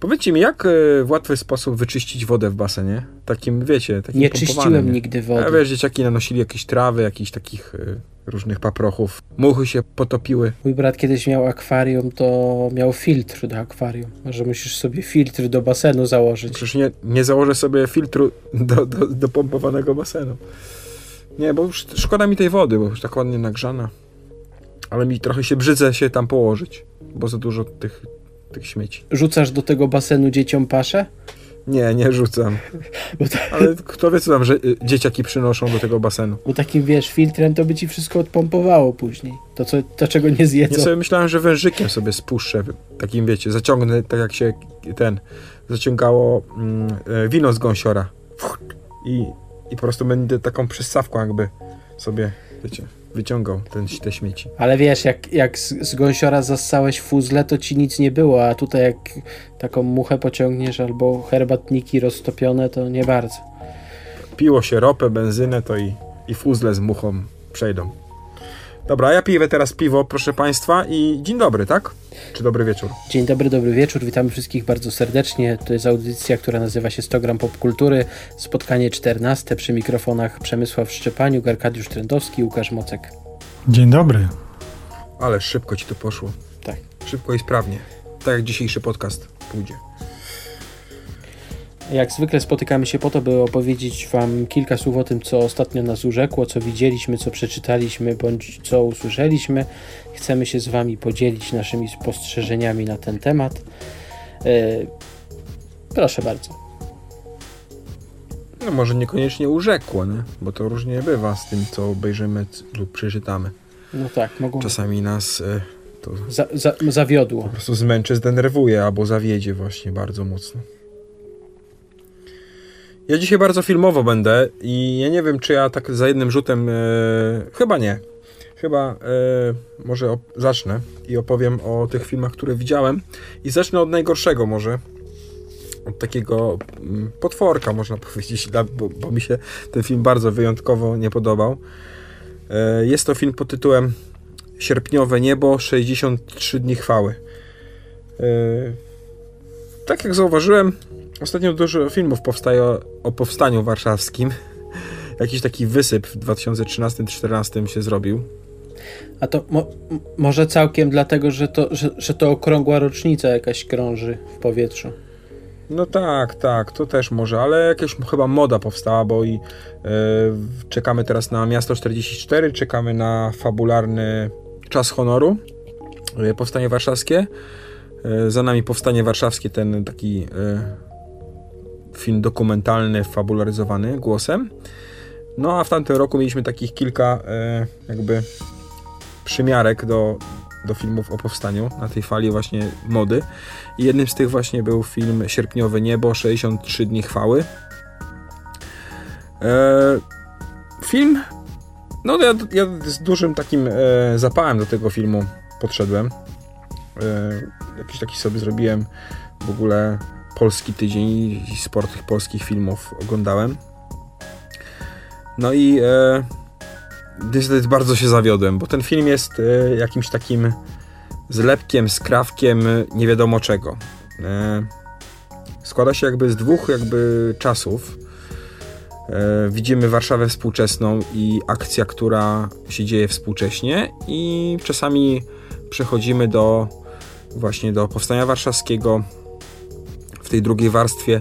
Powiedzcie mi, jak e, w łatwy sposób wyczyścić wodę w basenie? Takim, wiecie, takim Nie czyściłem nie? nigdy wody. A wiesz, dzieciaki nanosili jakieś trawy, jakichś takich e, różnych paprochów. Muchy się potopiły. Mój brat kiedyś miał akwarium, to miał filtr do akwarium. Może musisz sobie filtr do basenu założyć. Przecież nie, nie założę sobie filtru do, do, do pompowanego basenu. Nie, bo już szkoda mi tej wody, bo już tak ładnie nagrzana. Ale mi trochę się brzydzę się tam położyć, bo za dużo tych, tych śmieci. Rzucasz do tego basenu dzieciom paszę? Nie, nie rzucam. To, Ale kto wie, co tam, że y, dzieciaki przynoszą do tego basenu. bo takim, wiesz, filtrem to by ci wszystko odpompowało później. To, co, to czego nie Ja zjedzą. sobie myślałem, że wężykiem sobie spuszczę, takim wiecie, zaciągnę, tak jak się ten, zaciągało mm, e, wino z gąsiora. I, I po prostu będę taką przystawką jakby sobie, wiecie, wyciągał ten, te śmieci. Ale wiesz, jak, jak z, z gąsiora zassałeś fuzle, to ci nic nie było, a tutaj jak taką muchę pociągniesz albo herbatniki roztopione, to nie bardzo. Piło się ropę, benzynę, to i, i fuzle z muchą przejdą. Dobra, ja piję teraz piwo, proszę Państwa i dzień dobry, tak? Czy dobry wieczór? Dzień dobry, dobry wieczór, witamy wszystkich bardzo serdecznie. To jest audycja, która nazywa się 100 gram popkultury. Spotkanie 14 przy mikrofonach Przemysław Szczepaniuk, Arkadiusz Trendowski, Łukasz Mocek. Dzień dobry. Ale szybko Ci to poszło. Tak. Szybko i sprawnie. Tak jak dzisiejszy podcast pójdzie. Jak zwykle spotykamy się po to, by opowiedzieć Wam kilka słów o tym, co ostatnio nas urzekło, co widzieliśmy, co przeczytaliśmy, bądź co usłyszeliśmy. Chcemy się z Wami podzielić naszymi spostrzeżeniami na ten temat. E, proszę bardzo. No może niekoniecznie urzekło, nie? bo to różnie bywa z tym, co obejrzymy lub przeczytamy. No tak, mogą. Czasami nas e, to Za, za, zawiodło. po prostu zmęczy, zdenerwuje albo zawiedzie właśnie bardzo mocno. Ja dzisiaj bardzo filmowo będę i ja nie wiem, czy ja tak za jednym rzutem. E, chyba nie. Chyba e, może op- zacznę i opowiem o tych filmach, które widziałem. I zacznę od najgorszego, może. Od takiego mm, potworka, można powiedzieć, bo, bo mi się ten film bardzo wyjątkowo nie podobał. E, jest to film pod tytułem Sierpniowe niebo, 63 dni chwały. Tak jak zauważyłem, ostatnio dużo filmów powstaje o, o powstaniu warszawskim. Jakiś taki wysyp w 2013-2014 się zrobił. A to mo, może całkiem dlatego, że to, że, że to okrągła rocznica jakaś krąży w powietrzu. No tak, tak, to też może, ale jakaś chyba moda powstała, bo i e, czekamy teraz na Miasto 44, czekamy na fabularny Czas Honoru, e, Powstanie Warszawskie. E, za nami Powstanie Warszawskie, ten taki film dokumentalny, fabularyzowany głosem. No a w tamtym roku mieliśmy takich kilka e, jakby przymiarek do, do filmów o powstaniu na tej fali właśnie mody. I jednym z tych właśnie był film Sierpniowe Niebo, 63 dni chwały. E, film, no ja, ja z dużym takim e, zapałem do tego filmu podszedłem. E, jakiś taki sobie zrobiłem w ogóle polski tydzień i sporo tych polskich filmów oglądałem. No i e, niestety bardzo się zawiodłem, bo ten film jest e, jakimś takim zlepkiem, skrawkiem nie wiadomo czego. E, składa się jakby z dwóch jakby czasów. E, widzimy Warszawę współczesną i akcja, która się dzieje współcześnie i czasami przechodzimy do właśnie do Powstania Warszawskiego tej drugiej warstwie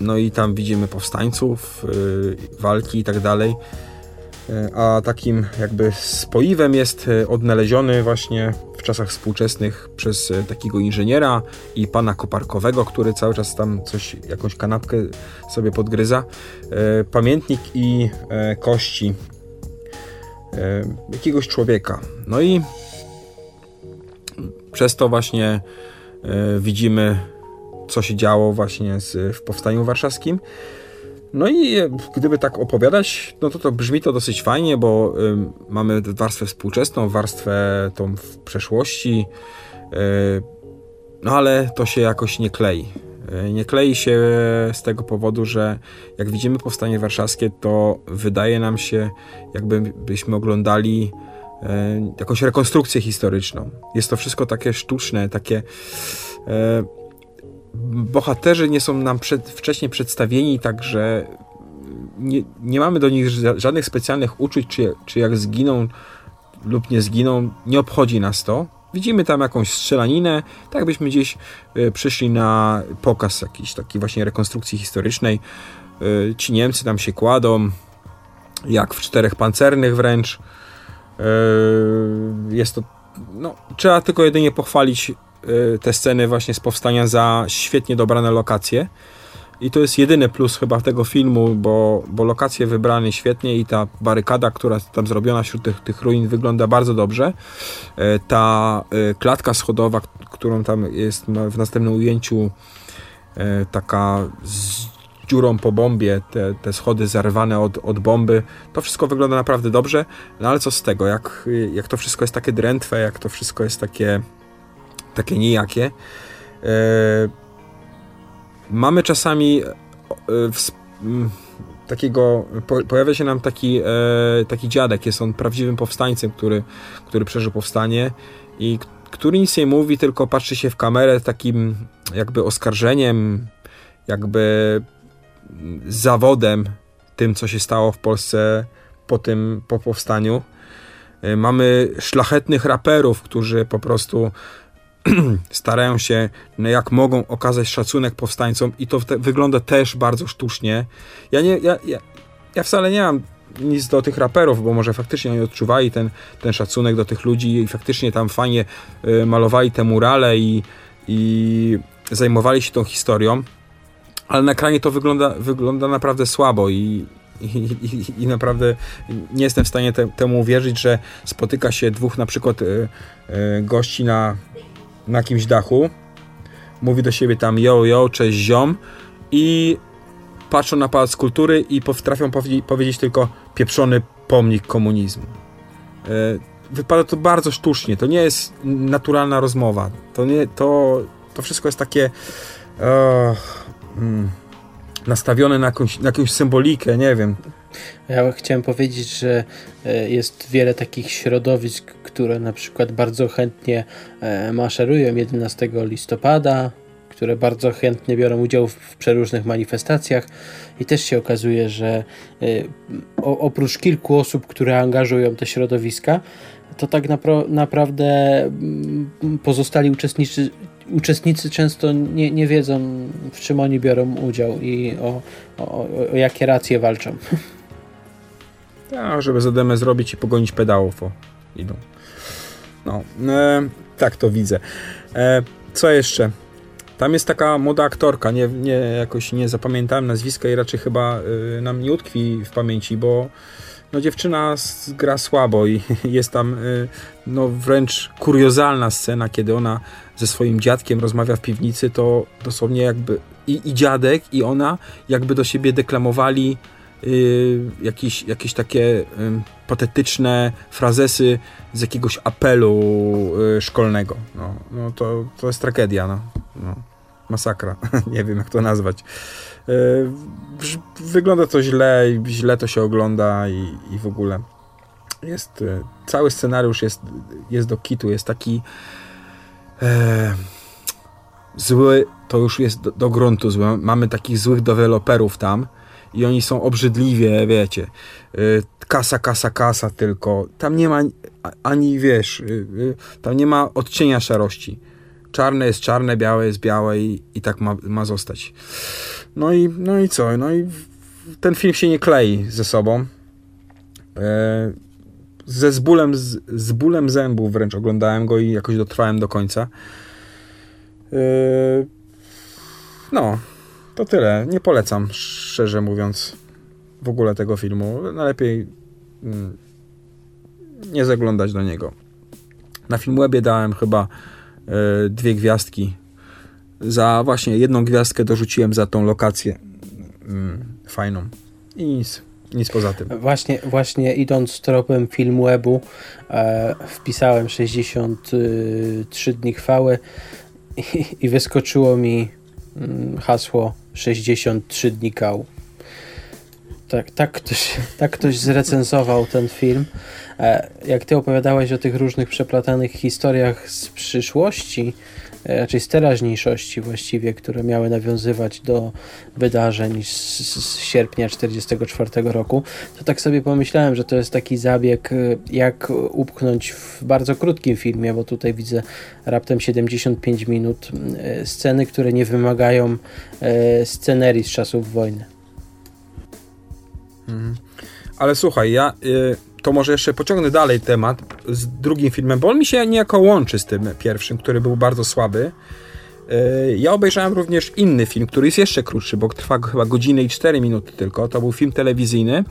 no i tam widzimy powstańców, y, walki i tak dalej. Y, A takim jakby spoiwem jest y, odnaleziony właśnie w czasach współczesnych przez takiego inżyniera i pana Koparkowego, który cały czas tam coś, jakąś kanapkę sobie podgryza. Pamiętnik i kości jakiegoś człowieka. No i przez to właśnie widzimy co się działo właśnie z, w Powstaniu Warszawskim. No i e, gdyby tak opowiadać, no to to brzmi to dosyć fajnie, bo ym, mamy warstwę współczesną, warstwę tą w przeszłości, y, no ale to się jakoś nie klei. Y, Nie klei się z tego powodu, że jak widzimy Powstanie Warszawskie, to wydaje nam się, jakbyśmy oglądali y, jakąś rekonstrukcję historyczną. Jest to wszystko takie sztuczne, takie y, bohaterzy nie są nam przed, wcześniej przedstawieni, także nie, nie mamy do nich żadnych specjalnych uczuć, czy, czy jak zginą lub nie zginą, nie obchodzi nas to. Widzimy tam jakąś strzelaninę, tak byśmy gdzieś y, przyszli na pokaz jakiejś takiej właśnie rekonstrukcji historycznej. Y, ci Niemcy tam się kładą, jak w czterech pancernych wręcz. Y, jest to, no, trzeba tylko jedynie pochwalić te sceny właśnie z powstania za świetnie dobrane lokacje. I to jest jedyny plus chyba tego filmu, bo, bo lokacje wybrane świetnie i ta barykada, która tam zrobiona wśród tych, tych ruin wygląda bardzo dobrze. E, ta e, klatka schodowa, którą tam jest w następnym ujęciu taka z dziurą po bombie, te, te schody zarwane od, od bomby, to wszystko wygląda naprawdę dobrze, no ale co z tego, jak, jak to wszystko jest takie drętwe, jak to wszystko jest takie takie nijakie, Mamy czasami e, takiego, pojawia się nam taki, e, taki dziadek, jest on prawdziwym powstańcem, który, który przeżył powstanie i który nic nie mówi, tylko patrzy się w kamerę takim jakby oskarżeniem, jakby zawodem tym, co się stało w Polsce po tym, po powstaniu. E, mamy szlachetnych raperów, którzy po prostu starają się, no jak mogą, okazać szacunek powstańcom i to te, wygląda też bardzo sztucznie. Ja, nie, ja, ja, ja wcale nie mam nic do tych raperów, bo może faktycznie oni odczuwali ten, ten szacunek do tych ludzi i faktycznie tam fajnie y, malowali te murale i, i zajmowali się tą historią, ale na ekranie to wygląda, wygląda naprawdę słabo i, i, i, i, naprawdę nie jestem w stanie te, temu uwierzyć, że spotyka się dwóch na przykład y, y, gości na na jakimś dachu, mówi do siebie tam yo, yo, cześć ziom i patrzą na pałac kultury i potrafią powiedzieć tylko pieprzony pomnik komunizmu. E, wypada to bardzo sztucznie, to nie jest naturalna rozmowa. To, nie, to, to wszystko jest takie mm, nastawione na jakąś, na jakąś symbolikę, nie wiem. Ja chciałem powiedzieć, że e, jest wiele takich środowisk, które na przykład bardzo chętnie e, maszerują 11 listopada, które bardzo chętnie biorą udział w przeróżnych manifestacjach i też się okazuje, że e, oprócz kilku osób, które angażują te środowiska, to tak napra naprawdę mm, pozostali uczestnicy, uczestnicy często nie, nie wiedzą, w czym oni biorą udział i o, o, o jakie racje walczą. Tak, żeby zademę zrobić i pogonić pedałów. O, idą. No, e, tak to widzę. E, co jeszcze? Tam jest taka młoda aktorka, nie, nie, jakoś nie zapamiętałem nazwiska i raczej chyba y, nam nie utkwi w pamięci, bo no, dziewczyna gra słabo i jest tam y, no, wręcz kuriozalna scena, kiedy ona ze swoim dziadkiem rozmawia w piwnicy, to dosłownie jakby i, i dziadek, i ona jakby do siebie deklamowali y, jakieś, jakieś takie y, patetyczne frazesy z jakiegoś apelu y, szkolnego. No, no to, to jest tragedia. No. no masakra. Nie wiem, jak to nazwać. Y, wygląda to źle, źle to się ogląda i, i w ogóle jest y, cały scenariusz jest, jest do kitu, jest taki e, zły, to już jest do, do gruntu zły. Mamy takich złych deweloperów tam, i oni są obrzydliwie, wiecie, y, kasa, kasa, kasa tylko. Tam nie ma ani, wiesz, y, y, tam nie ma odcienia szarości. Czarne jest czarne, białe jest białe i, i tak ma, ma zostać. No i, no i co? No i ten film się nie klei ze sobą. E, ze z bólem, z, z bólem zębów wręcz oglądałem go i jakoś dotrwałem do końca. E, no, to tyle. Nie polecam, szczerze mówiąc, w ogóle tego filmu. Najlepiej mm, nie zaglądać do niego. Na Filmwebie dałem chyba y, dwie gwiazdki. Za właśnie jedną gwiazdkę dorzuciłem za tą lokację y, fajną. I nic, nic poza tym. Właśnie, właśnie idąc tropem Filmwebu e, wpisałem 63 dni chwały i, i wyskoczyło mi mm, hasło 63 dni kał. Tak, tak ktoś, tak ktoś zrecenzował ten film. E, jak ty opowiadałeś o tych różnych przeplatanych historiach z przyszłości, e, raczej z teraźniejszości właściwie, które miały nawiązywać do wydarzeń z, z sierpnia 1944 roku, to tak sobie pomyślałem, że to jest taki zabieg, e, jak upchnąć w bardzo krótkim filmie, bo tutaj widzę raptem 75 minut sceny, które nie wymagają scenerii z czasów wojny. Mhm. Ale słuchaj, ja y, to może jeszcze pociągnę dalej temat z drugim filmem, bo on mi się niejako łączy z tym pierwszym, który był bardzo słaby. Y, ja obejrzałem również inny film, który jest jeszcze krótszy, bo trwa chyba godzinę i 4 minuty tylko. To był film telewizyjny.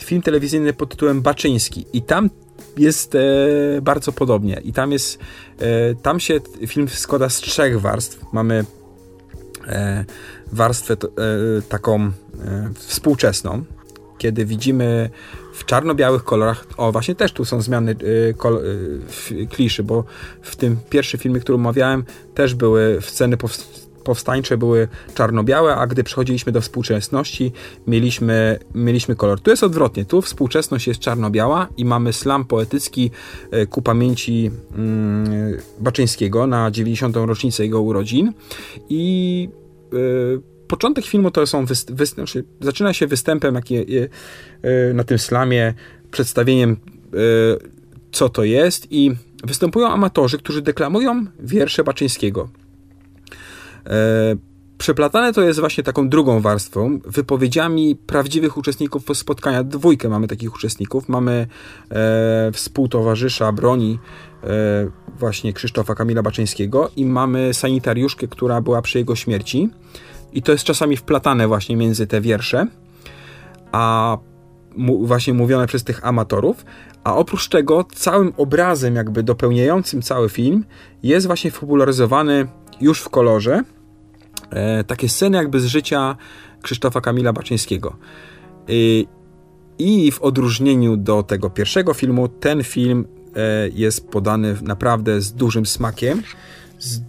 Film telewizyjny pod tytułem Baczyński. I tam jest e, bardzo podobnie. I tam jest, e, tam się film składa z trzech warstw. Mamy e, warstwę taką współczesną, kiedy widzimy w czarno-białych kolorach, o właśnie też tu są zmiany y, kol, y, kliszy, bo w tym pierwszym filmie, który omawiałem, też były sceny powstańcze były czarno-białe, a gdy przechodziliśmy do współczesności, mieliśmy, mieliśmy kolor. Tu jest odwrotnie, tu współczesność jest czarno-biała i mamy slam poetycki y, ku pamięci mm, Baczyńskiego na 90. rocznicę jego urodzin i początek filmu to są znaczy, zaczyna się występem jaki, y, y, na tym slamie, przedstawieniem y, co to jest i występują amatorzy, którzy deklamują wiersze Baczyńskiego. Przeplatane to jest właśnie taką drugą warstwą, wypowiedziami prawdziwych uczestników spotkania. Dwójkę mamy takich uczestników. Mamy e, współtowarzysza broni e, właśnie Krzysztofa Kamila Baczyńskiego i mamy sanitariuszkę, która była przy jego śmierci. I to jest czasami wplatane właśnie między te wiersze, a mu, właśnie mówione przez tych amatorów. A oprócz tego całym obrazem jakby dopełniającym cały film jest właśnie popularyzowany już w kolorze e, takie sceny jakby z życia Krzysztofa Kamila Baczyńskiego. I, I w odróżnieniu do tego pierwszego filmu, ten film e, jest podany naprawdę z dużym smakiem, z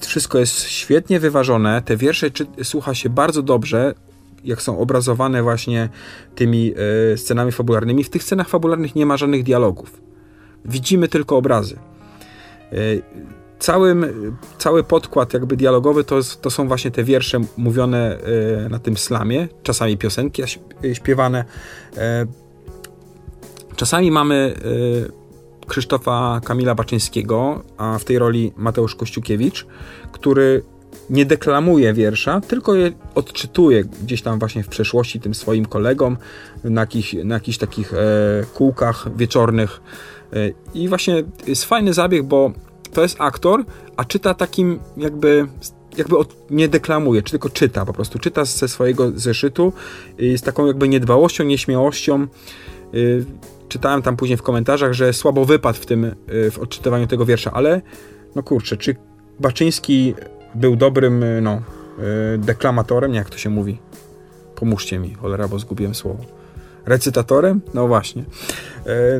wszystko jest świetnie wyważone, te wiersze czy, słucha się bardzo dobrze, jak są obrazowane właśnie tymi e, scenami fabularnymi. W tych scenach fabularnych nie ma żadnych dialogów. Widzimy tylko obrazy. E, całym, cały podkład jakby dialogowy to, to są właśnie te wiersze mówione e, na tym slamie, czasami piosenki śpiewane. Czasami mamy Krzysztofa Kamila Baczyńskiego, a w tej roli Mateusz Kościukiewicz, który nie deklamuje wiersza, tylko je odczytuje gdzieś tam właśnie w przeszłości tym swoim kolegom na jakichś, na jakichś takich e, kółkach wieczornych. E, I właśnie jest fajny zabieg, bo to jest aktor, a czyta takim jakby jakby od, nie deklamuje, czy tylko czyta, po prostu czyta ze swojego zeszytu z taką jakby niedbałością, nieśmiałością. Y, czytałem tam później w komentarzach, że słabo wypadł w tym, y, w odczytywaniu tego wiersza, ale no kurczę, czy Baczyński był dobrym, y, no, y, deklamatorem, jak to się mówi? Pomóżcie mi, cholera, bo zgubiłem słowo. Recytatorem? No właśnie.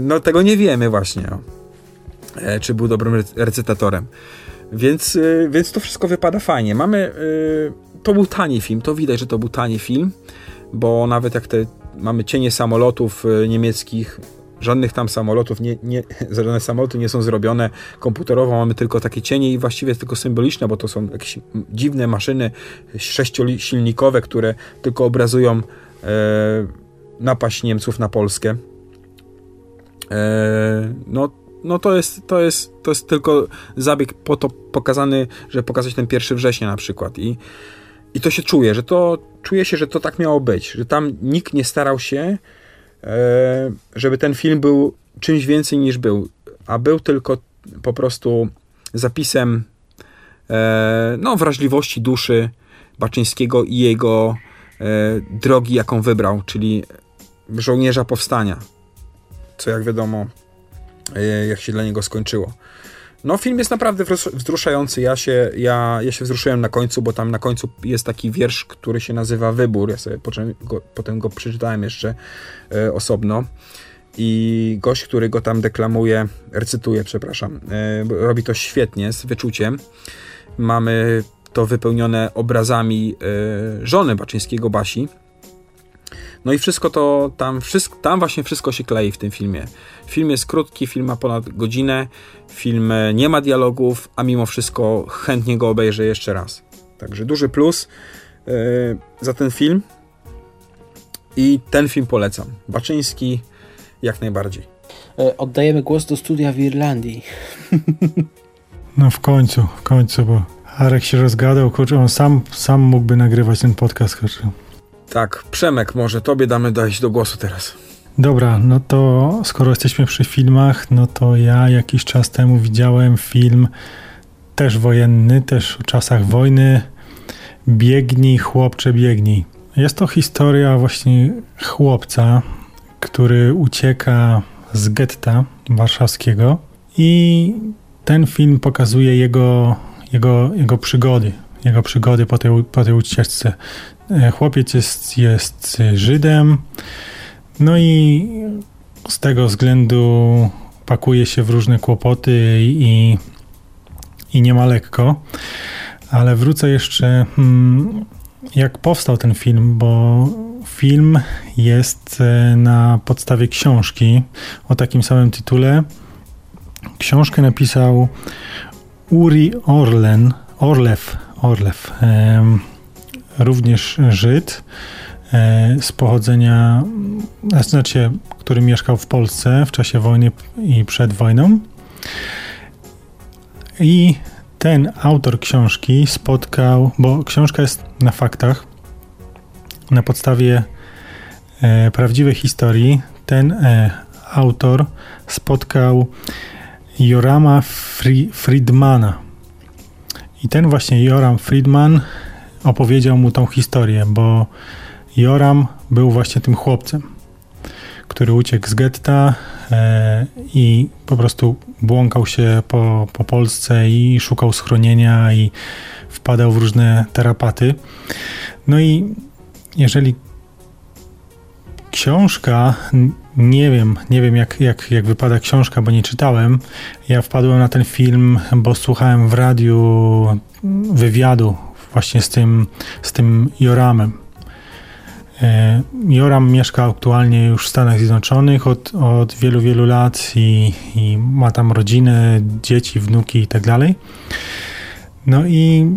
No tego nie wiemy właśnie, no. czy był dobrym recytatorem. Więc, więc to wszystko wypada fajnie. Mamy, to był tani film, to widać, że to był tani film, bo nawet jak te mamy cienie samolotów niemieckich, Żadnych tam samolotów, nie, nie, żadne samoloty nie są zrobione komputerowo, mamy tylko takie cienie i właściwie tylko symboliczne, bo to są jakieś dziwne maszyny sześciosilnikowe, które tylko obrazują e, napaść Niemców na Polskę. E, no, no to jest, to jest, to jest tylko zabieg po to pokazany, żeby pokazać ten 1 września na przykład i i to się czuje, że to czuje się, że to tak miało być, że tam nikt nie starał się żeby ten film był czymś więcej niż był, a był tylko po prostu zapisem e, no, wrażliwości duszy Baczyńskiego i jego e, drogi, jaką wybrał, czyli żołnierza powstania, co jak wiadomo, jak się dla niego skończyło. No, film jest naprawdę wzruszający. Ja się, ja, ja się wzruszyłem na końcu, bo tam na końcu jest taki wiersz, który się nazywa Wybór. Ja sobie potem go, potem go przeczytałem jeszcze e, osobno. I gość, który go tam deklamuje, recytuje, przepraszam, e, robi to świetnie, z wyczuciem. Mamy to wypełnione obrazami e, żony Baczyńskiego, Basi. No i wszystko to, tam, wszystko, tam właśnie wszystko się klei w tym filmie. Film jest krótki, film ma ponad godzinę, film e, nie ma dialogów, a mimo wszystko chętnie go obejrzę jeszcze raz. Także duży plus yy, za ten film. I ten film polecam. Baczyński jak najbardziej. E, oddajemy głos do studia w Irlandii. No w końcu, w końcu, bo Arek się rozgadał, kurczę, on sam, sam mógłby nagrywać ten podcast, kurczę. Tak, Przemek, może tobie damy dojść do głosu teraz. Dobra, no to skoro jesteśmy przy filmach, no to ja jakiś czas temu widziałem film też wojenny, też o czasach wojny. Biegnij, chłopcze, biegnij. Jest to historia właśnie chłopca, który ucieka z getta warszawskiego i ten film pokazuje jego, jego, jego przygody, jego przygody po tej, po tej ucieczce. E, chłopiec jest, jest Żydem, no i z tego względu pakuje się w różne kłopoty i, i nie ma lekko. Ale wrócę jeszcze, hmm, jak powstał ten film, bo film jest e, na podstawie książki o takim samym tytule. Książkę napisał Uri Orlen, Orlew, Orlew, również Żyd e, z pochodzenia, znaczy, który mieszkał w Polsce w czasie wojny i przed wojną. I ten autor książki spotkał, bo książka jest na faktach, na podstawie e, prawdziwej historii, ten e, autor spotkał Jorama Fri Friedmana. I ten właśnie Joram Friedman opowiedział mu tą historię, bo Joram był właśnie tym chłopcem, który uciekł z getta e, i po prostu błąkał się po, po Polsce i szukał schronienia i wpadał w różne terapaty. No i jeżeli książka, nie wiem, nie wiem jak, jak, jak wypada książka, bo nie czytałem. Ja wpadłem na ten film, bo słuchałem w radiu wywiadu właśnie z tym, z tym Joramem. E, Joram mieszka aktualnie już w Stanach Zjednoczonych od, od wielu, wielu lat i, i ma tam rodzinę, dzieci, wnuki i tak. No i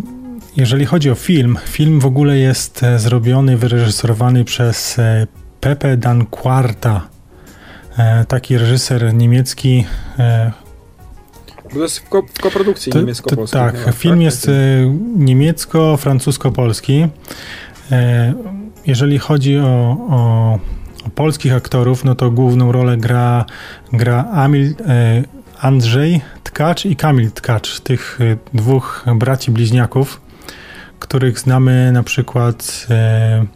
jeżeli chodzi o film, film w ogóle jest e, zrobiony, wyreżyserowany przez e, Pepe Dan Quarta, e, taki reżyser niemiecki. To jest w, ko w koprodukcji niemiecko-polskiej. Tak, no, film tak? jest niemiecko-francusko-polski. Jeżeli chodzi o, o, o, polskich aktorów, no to główną rolę gra, gra Amil, Andrzej Tkacz i Kamil Tkacz, tych dwóch braci bliźniaków których znamy na przykład e,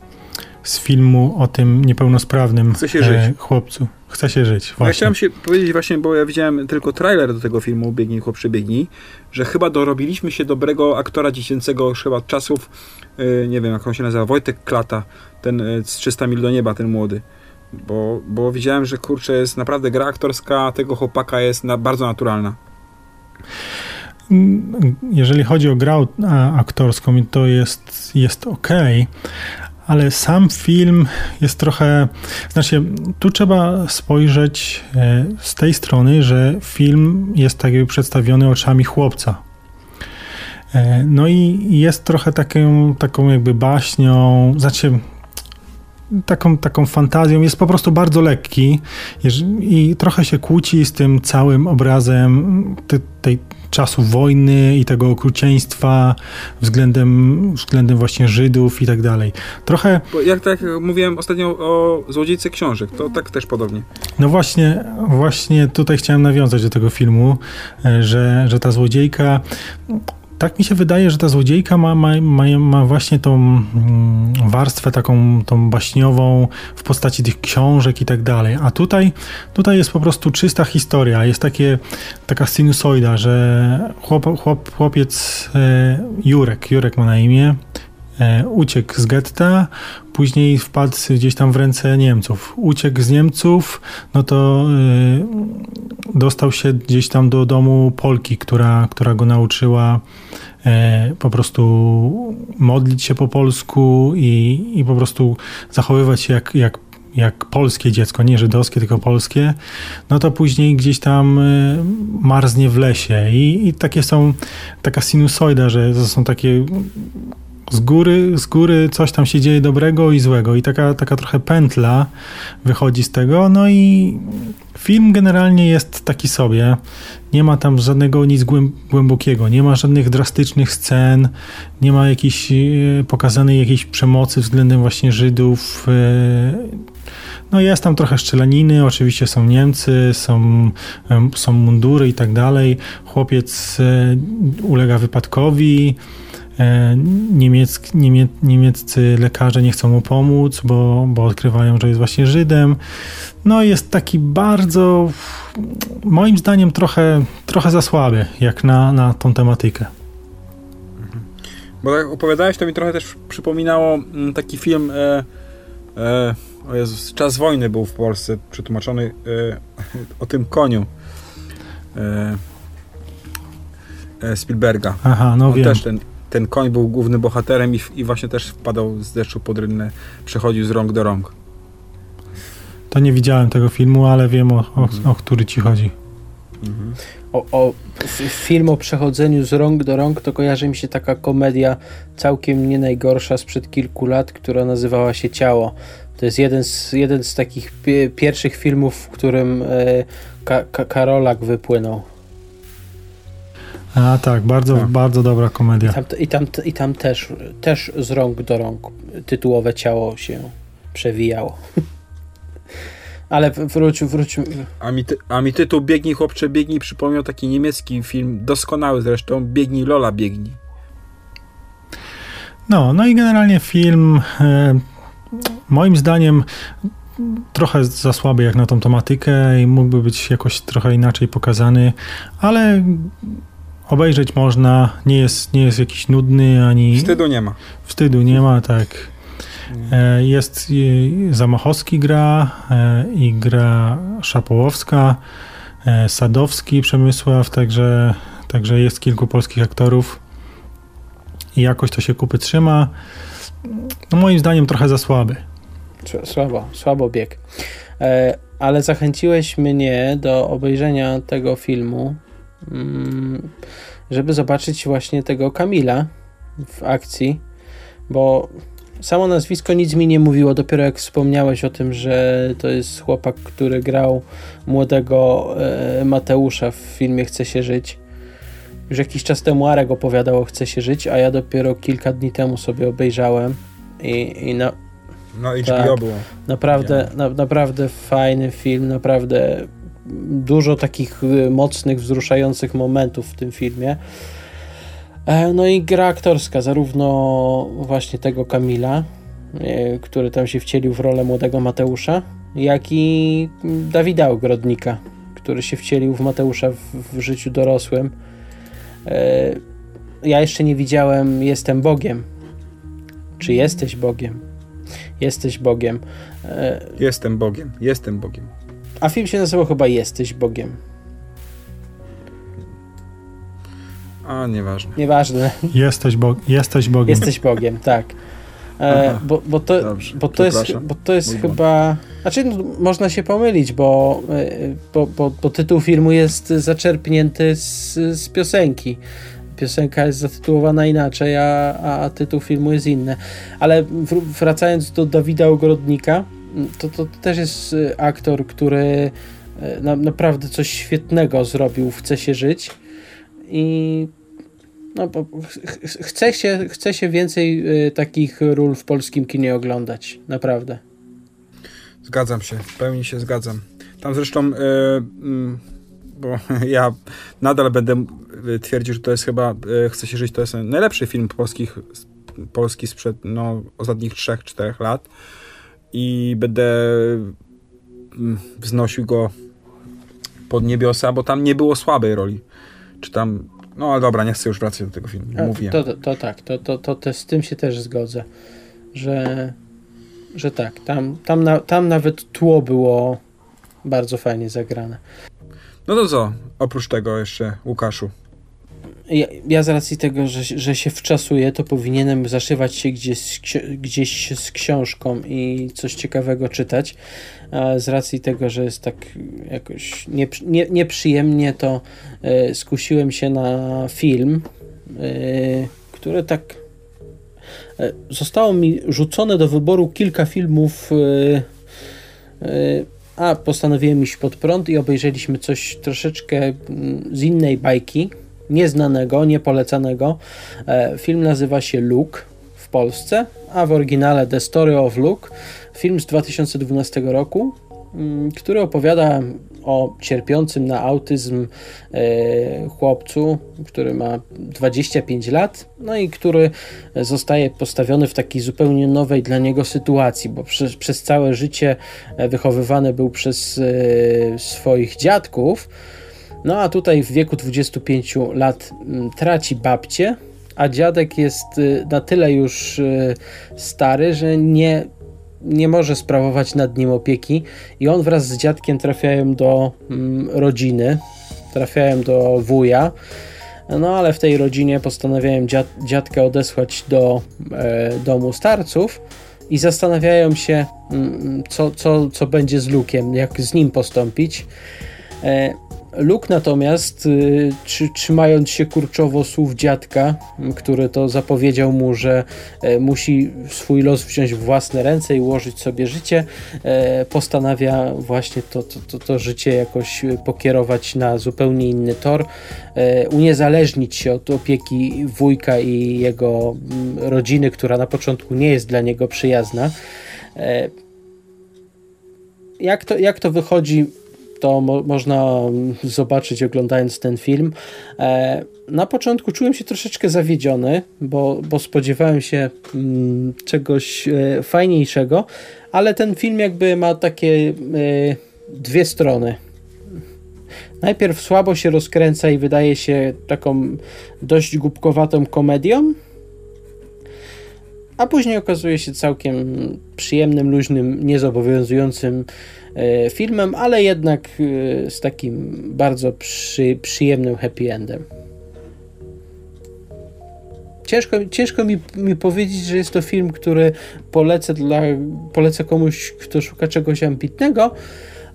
z filmu o tym niepełnosprawnym e, chłopcu. Chce się żyć. Właśnie. Ja chciałem się powiedzieć właśnie, bo ja widziałem tylko trailer do tego filmu Biegnij chłopcze biegnij, że chyba dorobiliśmy się dobrego aktora dziecięcego chyba czasów, e, nie wiem jak on się nazywa, Wojtek Klata, ten e, z 300 mil do nieba, ten młody. Bo, bo widziałem, że kurczę jest naprawdę gra aktorska tego chłopaka jest na, bardzo naturalna jeżeli chodzi o grę aktorską, to jest, jest ok, ale sam film jest trochę. Znaczy, tu trzeba spojrzeć e, z tej strony, że film jest tak jakby przedstawiony oczami chłopca. E, no i jest trochę taką, taką jakby baśnią, znaczy taką, taką fantazją, jest po prostu bardzo lekki i trochę się kłóci z tym całym obrazem tej, czasu wojny i tego okrucieństwa względem, względem właśnie Żydów i tak dalej. Trochę... Bo jak tak mówiłem ostatnio o Złodziejce Książek, to tak też podobnie. No właśnie, właśnie tutaj chciałem nawiązać do tego filmu, e, że, że ta złodziejka tak mi się wydaje, że ta złodziejka ma, ma, ma, ma właśnie tą mm, warstwę taką tą baśniową w postaci tych książek i tak dalej. A tutaj, tutaj jest po prostu czysta historia. Jest takie, taka sinusoida, że chłop, chłop, chłopiec e, Jurek, Jurek ma na imię, uciekł z getta, później wpadł gdzieś tam w ręce Niemców. Uciekł z Niemców, no to e, dostał się gdzieś tam do domu Polki, która, która go nauczyła E, po prostu modlić się po polsku i, i po prostu zachowywać się jak, jak jak polskie dziecko, nie żydowskie, tylko polskie, no to później gdzieś tam marznie w lesie. I, i takie są, taka sinusoida, że to są takie z góry, z góry coś tam się dzieje dobrego i złego. I taka, taka trochę pętla wychodzi z tego, no i film generalnie jest taki sobie, nie ma tam żadnego nic głębokiego, nie ma żadnych drastycznych scen, nie ma jakiejś e, pokazanej jakiejś przemocy względem właśnie Żydów, e, no jest tam trochę szczelaniny, oczywiście są Niemcy, są, są mundury i tak dalej. Chłopiec e, ulega wypadkowi, E, niemie, niemieccy lekarze nie chcą mu pomóc, bo, bo odkrywają, że jest właśnie Żydem. No jest taki bardzo, moim zdaniem trochę, trochę za słaby, jak na, na tą tematykę. Bo tak opowiadałeś, to mi trochę też przypominało mm, taki film e, e, o Jezus, Czas wojny był w Polsce przetłumaczony e, o tym koniu e, e Spielberga. Aha, no On wiem. też ten ten koń był głównym bohaterem i, i właśnie też wpadał z deszczu pod rynnę, przechodził z rąk do rąk. To nie widziałem tego filmu, ale wiem o, o, mhm. o który ci chodzi. Mhm. O, o, film o przechodzeniu z rąk do rąk to kojarzy mi się taka komedia całkiem nie najgorsza sprzed kilku lat, która nazywała się Ciało. To jest jeden z, jeden z takich pierwszych filmów, w którym e, Ka Ka Karolak wypłynął. A tak, bardzo, tak. bardzo dobra komedia. I tam, i tam, i tam też, też z rąk do rąk tytułowe ciało się przewijało. Ale wróć, wróć. A mi, ty, a mi tytuł Biegnij chłopcze, biegnij przypomniał taki niemiecki film, doskonały zresztą, Biegnij Lola, biegnij. No, no i generalnie film e, moim zdaniem trochę za słaby jak na tą tematykę i mógłby być jakoś trochę inaczej pokazany, ale obejrzeć można, nie jest, nie jest jakiś nudny ani... Wstydu nie ma. Wstydu nie ma, tak. E, jest Zamachowski gra e, i gra Szapołowska, e, Sadowski, Przemysław, także, także jest kilku polskich aktorów i jakoś to się kupy trzyma. No moim zdaniem trochę za słaby. Słabo, słabo bieg. Ale zachęciłeś mnie do obejrzenia tego filmu żeby zobaczyć właśnie tego Kamila w akcji, bo samo nazwisko nic mi nie mówiło, dopiero jak wspomniałeś o tym, że to jest chłopak, który grał młodego e, Mateusza w filmie Chce się żyć. Już jakiś czas temu Arek opowiadał o Chce się żyć, a ja dopiero kilka dni temu sobie obejrzałem i, i na, no HBO tak, było. Naprawdę, na, naprawdę fajny film, naprawdę dużo takich y, mocnych, wzruszających momentów w tym filmie. E, no i gra aktorska, zarówno właśnie tego Kamila, e, który tam się wcielił w rolę młodego Mateusza, jak i Dawida Ogrodnika, który się wcielił w Mateusza w, w życiu dorosłym. E, ja jeszcze nie widziałem Jestem Bogiem. Czy jesteś Bogiem? Jesteś Bogiem. Jestem Bogiem, jestem Bogiem. A film się nazywał chyba Jesteś Bogiem. A, nieważne. Nieważne. Jesteś, bo jesteś Bogiem. Jesteś Bogiem, tak. E, bo, bo, to, Dobrze, bo to jest, bo to jest chyba. Znaczy, no, można się pomylić, bo, e, bo, bo, bo, tytuł filmu jest zaczerpnięty z, z piosenki. Piosenka jest zatytułowana inaczej, a, a tytuł filmu jest inny. Ale wracając do Dawida Ogrodnika, to, to też jest y, aktor, który y, na, naprawdę coś świetnego zrobił, chce się żyć i no, bo ch chce, się, chce się więcej y, takich ról w polskim kinie oglądać, naprawdę. Zgadzam się, w pełni się zgadzam. Tam zresztą, yy, yy, bo ja nadal będę twierdził, że to jest chyba, Chce się żyć, to jest najlepszy film polskich, polski sprzed no, ostatnich 3-4 lat i będę mm, wznosił go pod niebiosa, bo tam nie było słabej roli. Czy tam. No ale dobra, nie chcę już wracać do tego filmu. Mówiłem. To, to, to tak, to, to, to, to z tym się też zgodzę, że, że tak, tam, tam, na, tam nawet tło było bardzo fajnie zagrane. No to co, oprócz tego jeszcze Łukaszu? Ja, ja, z racji tego, że, że się wczasuję, to powinienem zaszywać się gdzieś, gdzieś z książką i coś ciekawego czytać. A z racji tego, że jest tak jakoś nie, nie, nieprzyjemnie, to e, skusiłem się na film, e, który tak e, zostało mi rzucone do wyboru kilka filmów a postanowiłem iść pod prąd i obejrzeliśmy coś troszeczkę mm, z innej bajki, nieznanego, niepolecanego. E, film nazywa się Luke w Polsce, a w oryginale The Story of Luke. Film z 2012 roku, mm, który opowiada o cierpiącym na autyzm e, chłopcu, który ma 25 lat, no i który zostaje postawiony w takiej zupełnie nowej dla niego sytuacji, bo przez, całe życie e, wychowywany był przez swoich dziadków. No a tutaj w wieku 25 lat traci babcię, a dziadek jest na tyle już stary, że nie nie może sprawować nad nim opieki i on wraz z dziadkiem trafiają do mm, rodziny, trafiają do wuja. No ale w tej rodzinie postanawiają dziad, dziadka odesłać do e, domu starców i zastanawiają się, mm, co, co, co będzie z Lukiem, jak z nim postąpić. E, Luke natomiast, y, trzymając się kurczowo słów dziadka, który to zapowiedział mu, że e, musi swój los wziąć w własne ręce i ułożyć sobie życie, e, postanawia właśnie to, to, to, to życie jakoś pokierować na zupełnie inny tor, e, uniezależnić się od opieki wujka i jego rodziny, która na początku nie jest dla niego przyjazna. Jak to, jak to wychodzi to mo można zobaczyć oglądając ten film. E, na początku czułem się troszeczkę zawiedziony, bo, bo spodziewałem się mm, czegoś e, fajniejszego, ale ten film jakby ma takie e, dwie strony. Najpierw słabo się rozkręca i wydaje się taką dość głupkowatą komedią, a później okazuje się całkiem przyjemnym, luźnym, niezobowiązującym E, filmem, ale jednak e, z takim bardzo przy, przyjemnym happy endem. Ciężko, ciężko mi, mi powiedzieć, że jest to film, który polecę, dla, polecę komuś, kto szuka czegoś ambitnego,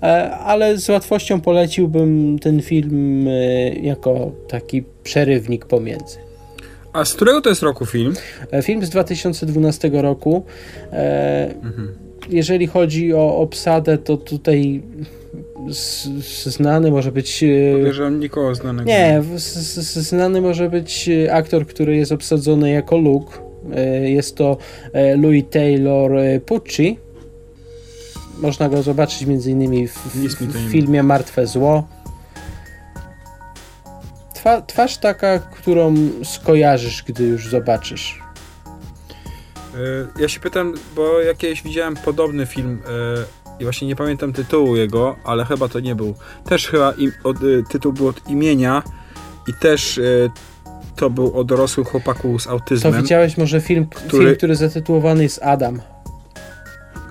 e, ale z łatwością poleciłbym ten film jako taki przerywnik pomiędzy. A z którego to jest roku film? Film z 2012 roku. Mhm jeżeli chodzi o obsadę, to tutaj znany może być. E, Podejrzewam nikogo znanego. Nie, znany może być aktor, który jest obsadzony jako Luke. E, jest to e, Louis Taylor Pucci. Można go zobaczyć między innymi w, w filmie Martwe Zło. Twa, twarz taka, którą skojarzysz, gdy już zobaczysz. Ja się pytam, bo jakieś widziałem podobny film i właśnie nie pamiętam tytułu jego, ale chyba to nie był. Też chyba im, od, y, tytuł był od imienia i też to był o dorosłym chłopaku z autyzmem. To widziałeś może film, który, film, który zatytułowany jest Adam.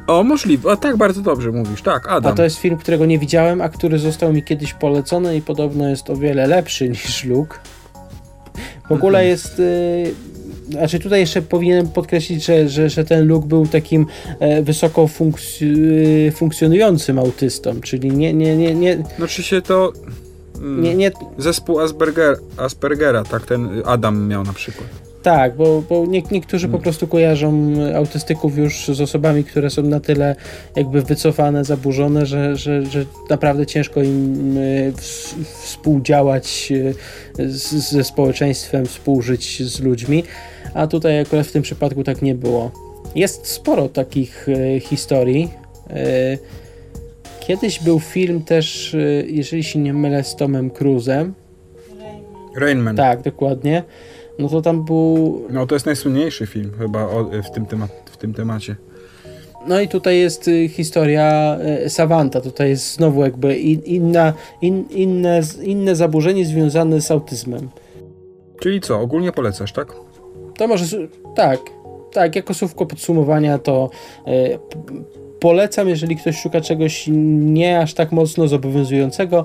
O, możliwe. A tak bardzo dobrze mówisz. Tak, Adam. A to jest film, którego nie widziałem, a który został mi kiedyś polecony i podobno jest o wiele lepszy niż Luke. W ogóle mhm. jest y, znaczy tutaj jeszcze powinienem podkreślić, że, że, że ten Luke był takim e, wysoko funkc- funkcjonującym autystą, czyli nie, nie, nie, nie... Znaczy się to... Mm, nie, nie... Zespół Asperger, Aspergera, tak ten Adam miał na przykład. Tak, bo, bo nie, niektórzy po hmm. prostu kojarzą autystyków już z osobami, które są na tyle jakby wycofane, zaburzone, że, że, że naprawdę ciężko im e, współdziałać e, ze społeczeństwem, współżyć z ludźmi a tutaj akurat w tym przypadku tak nie było. Jest sporo takich historii. Kiedyś był film też, jeżeli się nie mylę, z Tomem Cruise'em. Rainman. Tak, dokładnie. No to tam był... No to jest najsłynniejszy film chyba o, w, tym temat, w tym temacie. No i tutaj jest historia Savanta. Tutaj jest znowu jakby inna, in, inne, inne zaburzenie związane z autyzmem. Czyli co, ogólnie polecasz, tak? To może, tak, tak, jako słówko podsumowania to e, polecam, jeżeli ktoś szuka czegoś nie aż tak mocno zobowiązującego.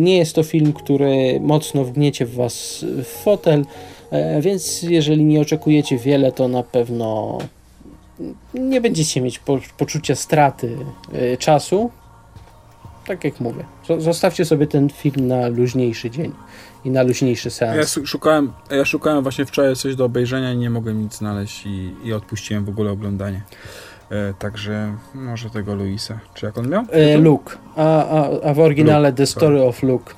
Nie jest to film, który mocno wgniecie w was w fotel, więc jeżeli nie oczekujecie wiele, to na pewno nie będziecie mieć poczucia straty e, czasu. Tak jak mówię, zostawcie sobie ten film na luźniejszy dzień i na luźniejszy seans. Ja szukałem, ja szukałem właśnie wczoraj coś do obejrzenia i nie mogłem nic znaleźć i, i odpuściłem w ogóle oglądanie. E, także może tego Luisa. Czy jak on miał? E, Luke. A, a, a w oryginale Luke, The Story of Luke.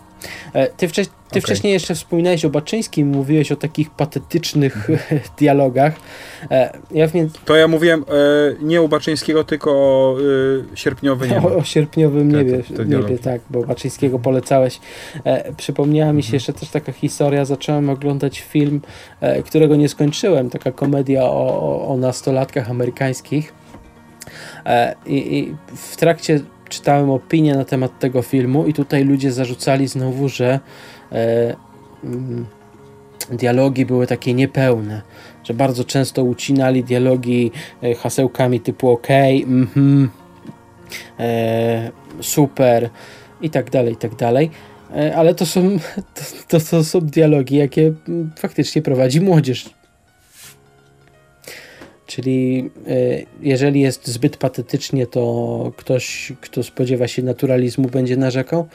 E, ty, wcześ, ty okay. wcześniej jeszcze wspominałeś o Baczyńskim, mówiłeś o takich patetycznych mhm. dialogach. E, ja To ja mówiłem e, nie u Baczyńskiego, tylko o sierpniowym niebie. O, o sierpniowym niebie, te, te niebie, tak, bo Baczyńskiego polecałeś. Przypomniała mi się mhm. jeszcze też taka historia, zacząłem oglądać film, którego nie skończyłem, taka komedia o, o, o nastolatkach amerykańskich. I, I, w trakcie czytałem opinie na temat tego filmu i tutaj ludzie zarzucali znowu, że e, mm, dialogi były takie niepełne, że bardzo często ucinali dialogi e, hasełkami typu ok, mhm, e, super i tak dalej, i tak dalej. E, ale to są, to, to, to są dialogi, jakie faktycznie prowadzi młodzież Czyli e, jeżeli jest zbyt patetycznie, to ktoś, kto spodziewa się naturalizmu, będzie narzekał,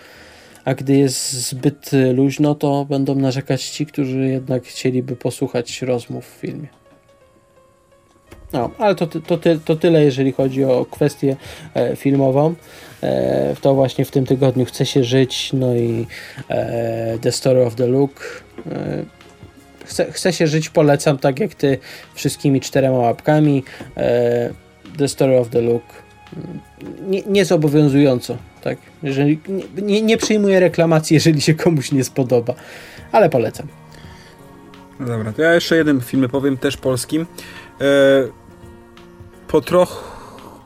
a gdy jest zbyt luźno, to będą narzekać ci, którzy jednak chcieliby posłuchać rozmów w filmie. No, ale to, to, to, tyle, jeżeli chodzi o kwestię e, filmową. E, to właśnie w tym tygodniu chce się żyć, no i e, The Story of the Look. Chce, chce się żyć, polecam, tak jak ty, wszystkimi czterema łapkami. E, the Story of the Look. Nie, nie zobowiązująco, tak? Jeżeli, nie, nie przyjmuję reklamacji, jeżeli się komuś nie spodoba, ale polecam. No dobra, to ja jeszcze jeden film powiem, też polskim. E, potroch,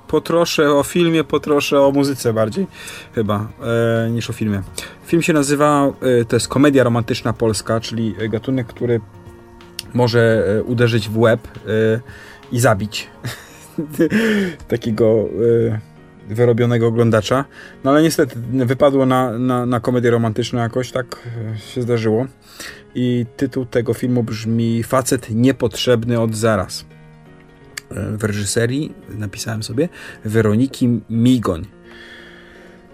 potroszę o filmie, potroszę o muzyce bardziej chyba e, niż o filmie. Film się nazywa, e, to jest komedia romantyczna polska, czyli gatunek, który może e, uderzyć w łeb e, i zabić takiego e, wyrobionego oglądacza. No ale niestety wypadło na, na, na komedię romantyczną jakoś, tak się zdarzyło. I tytuł tego filmu brzmi Facet niepotrzebny od zaraz. W reżyserii napisałem sobie Weroniki Migoń.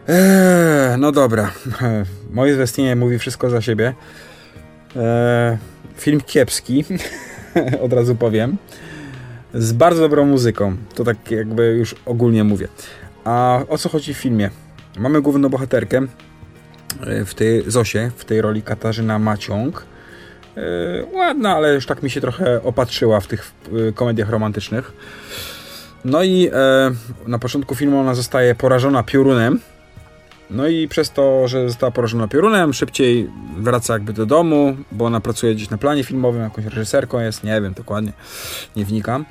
Eee, no dobra. Moje zwestnienie mówi wszystko za siebie. Eee, film kiepski, od razu powiem. Z bardzo dobrą muzyką. To tak jakby już ogólnie mówię. A o co chodzi w filmie? Mamy główną bohaterkę e, w tej Zosie, w tej roli Katarzyna Maciąg. Yy, ładna, ale już tak mi się trochę opatrzyła w tych yy, komediach romantycznych. No i yy, na początku filmu ona zostaje porażona piorunem no i przez to, że została porażona piorunem, szybciej wraca jakby do domu, bo ona pracuje gdzieś na planie filmowym, jakąś reżyserką jest, nie wiem dokładnie, nie wnikam.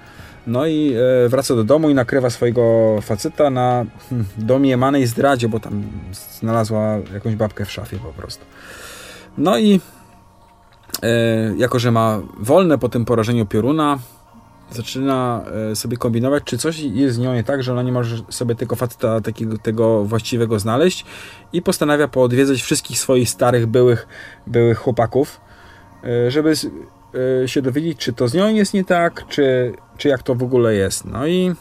No i e, wraca do domu i nakrywa swojego faceta na hmm, domniemanej zdradzie, bo tam znalazła jakąś babkę w szafie po prostu. No i e, jako, że ma wolne po tym porażeniu pioruna, zaczyna e, sobie kombinować, czy coś jest z nią nie tak, że ona nie może sobie tego faceta takiego, tego właściwego znaleźć i postanawia poodwiedzać wszystkich swoich starych, byłych, byłych chłopaków, e, żeby e, się dowiedzieć, czy to z nią jest nie tak, czy, czy jak to w ogóle jest. No i,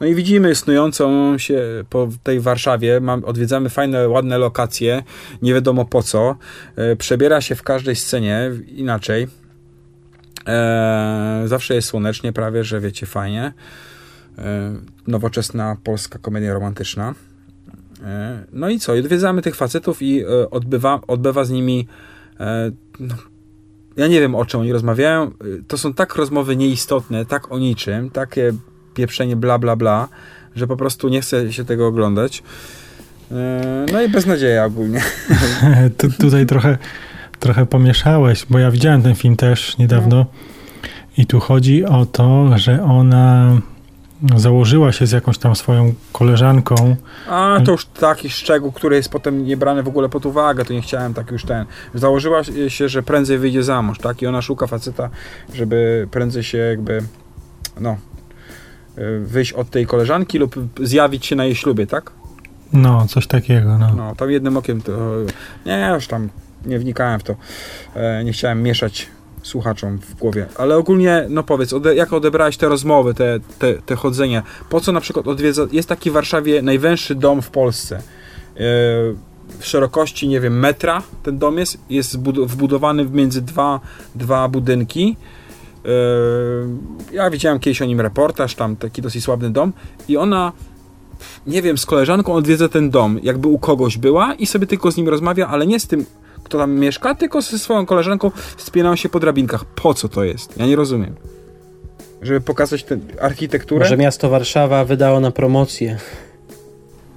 no i widzimy snującą się po tej Warszawie, mam, odwiedzamy fajne, ładne lokacje, nie wiadomo po co, przebiera się w każdej scenie inaczej, E, zawsze jest słonecznie, prawie, że wiecie, fajnie. E, nowoczesna polska komedia romantyczna. E, no i co? Odwiedzamy tych facetów i e, odbywa, odbywa z nimi. E, no, ja nie wiem, o czym oni rozmawiają. E, to są tak rozmowy nieistotne, tak o niczym, takie pieprzenie bla bla bla, że po prostu nie chce się tego oglądać. No i beznadzieja ogólnie. tu, tutaj trochę trochę pomieszałeś, bo ja widziałem ten film też niedawno i tu chodzi o to, że ona założyła się z jakąś tam swoją koleżanką. A, to już taki szczegół, który jest potem nie brany w ogóle pod uwagę, to nie chciałem tak już ten. Założyła się, że prędzej wyjdzie za mąż, tak? I ona szuka faceta, żeby prędzej się jakby, no, wyjść od tej koleżanki lub zjawić się na jej ślubie, tak? No, coś takiego, no. No, tam jednym okiem to... Nie, już tam nie wnikałem w to. E, nie chciałem mieszać słuchaczom w głowie. Ale ogólnie, no powiedz, ode, jak odebrałeś te rozmowy, te, te, te chodzenie? Po co na przykład odwiedza... Jest taki w Warszawie najwęższy dom w Polsce. E, w szerokości, nie wiem, metra ten dom jest. Jest wbudowany między dwa, dwa budynki. E, ja widziałem kiedyś o nim reportaż, tam taki dosyć sławny dom i ona nie wiem, z koleżanką odwiedza ten dom, jakby u kogoś była i sobie tylko z nim rozmawia, ale nie z tym, kto tam mieszka, tylko ze swoją koleżanką wspinają się po drabinkach. Po co to jest? Ja nie rozumiem. Żeby pokazać tę architekturę? Może miasto Warszawa wydało na promocję.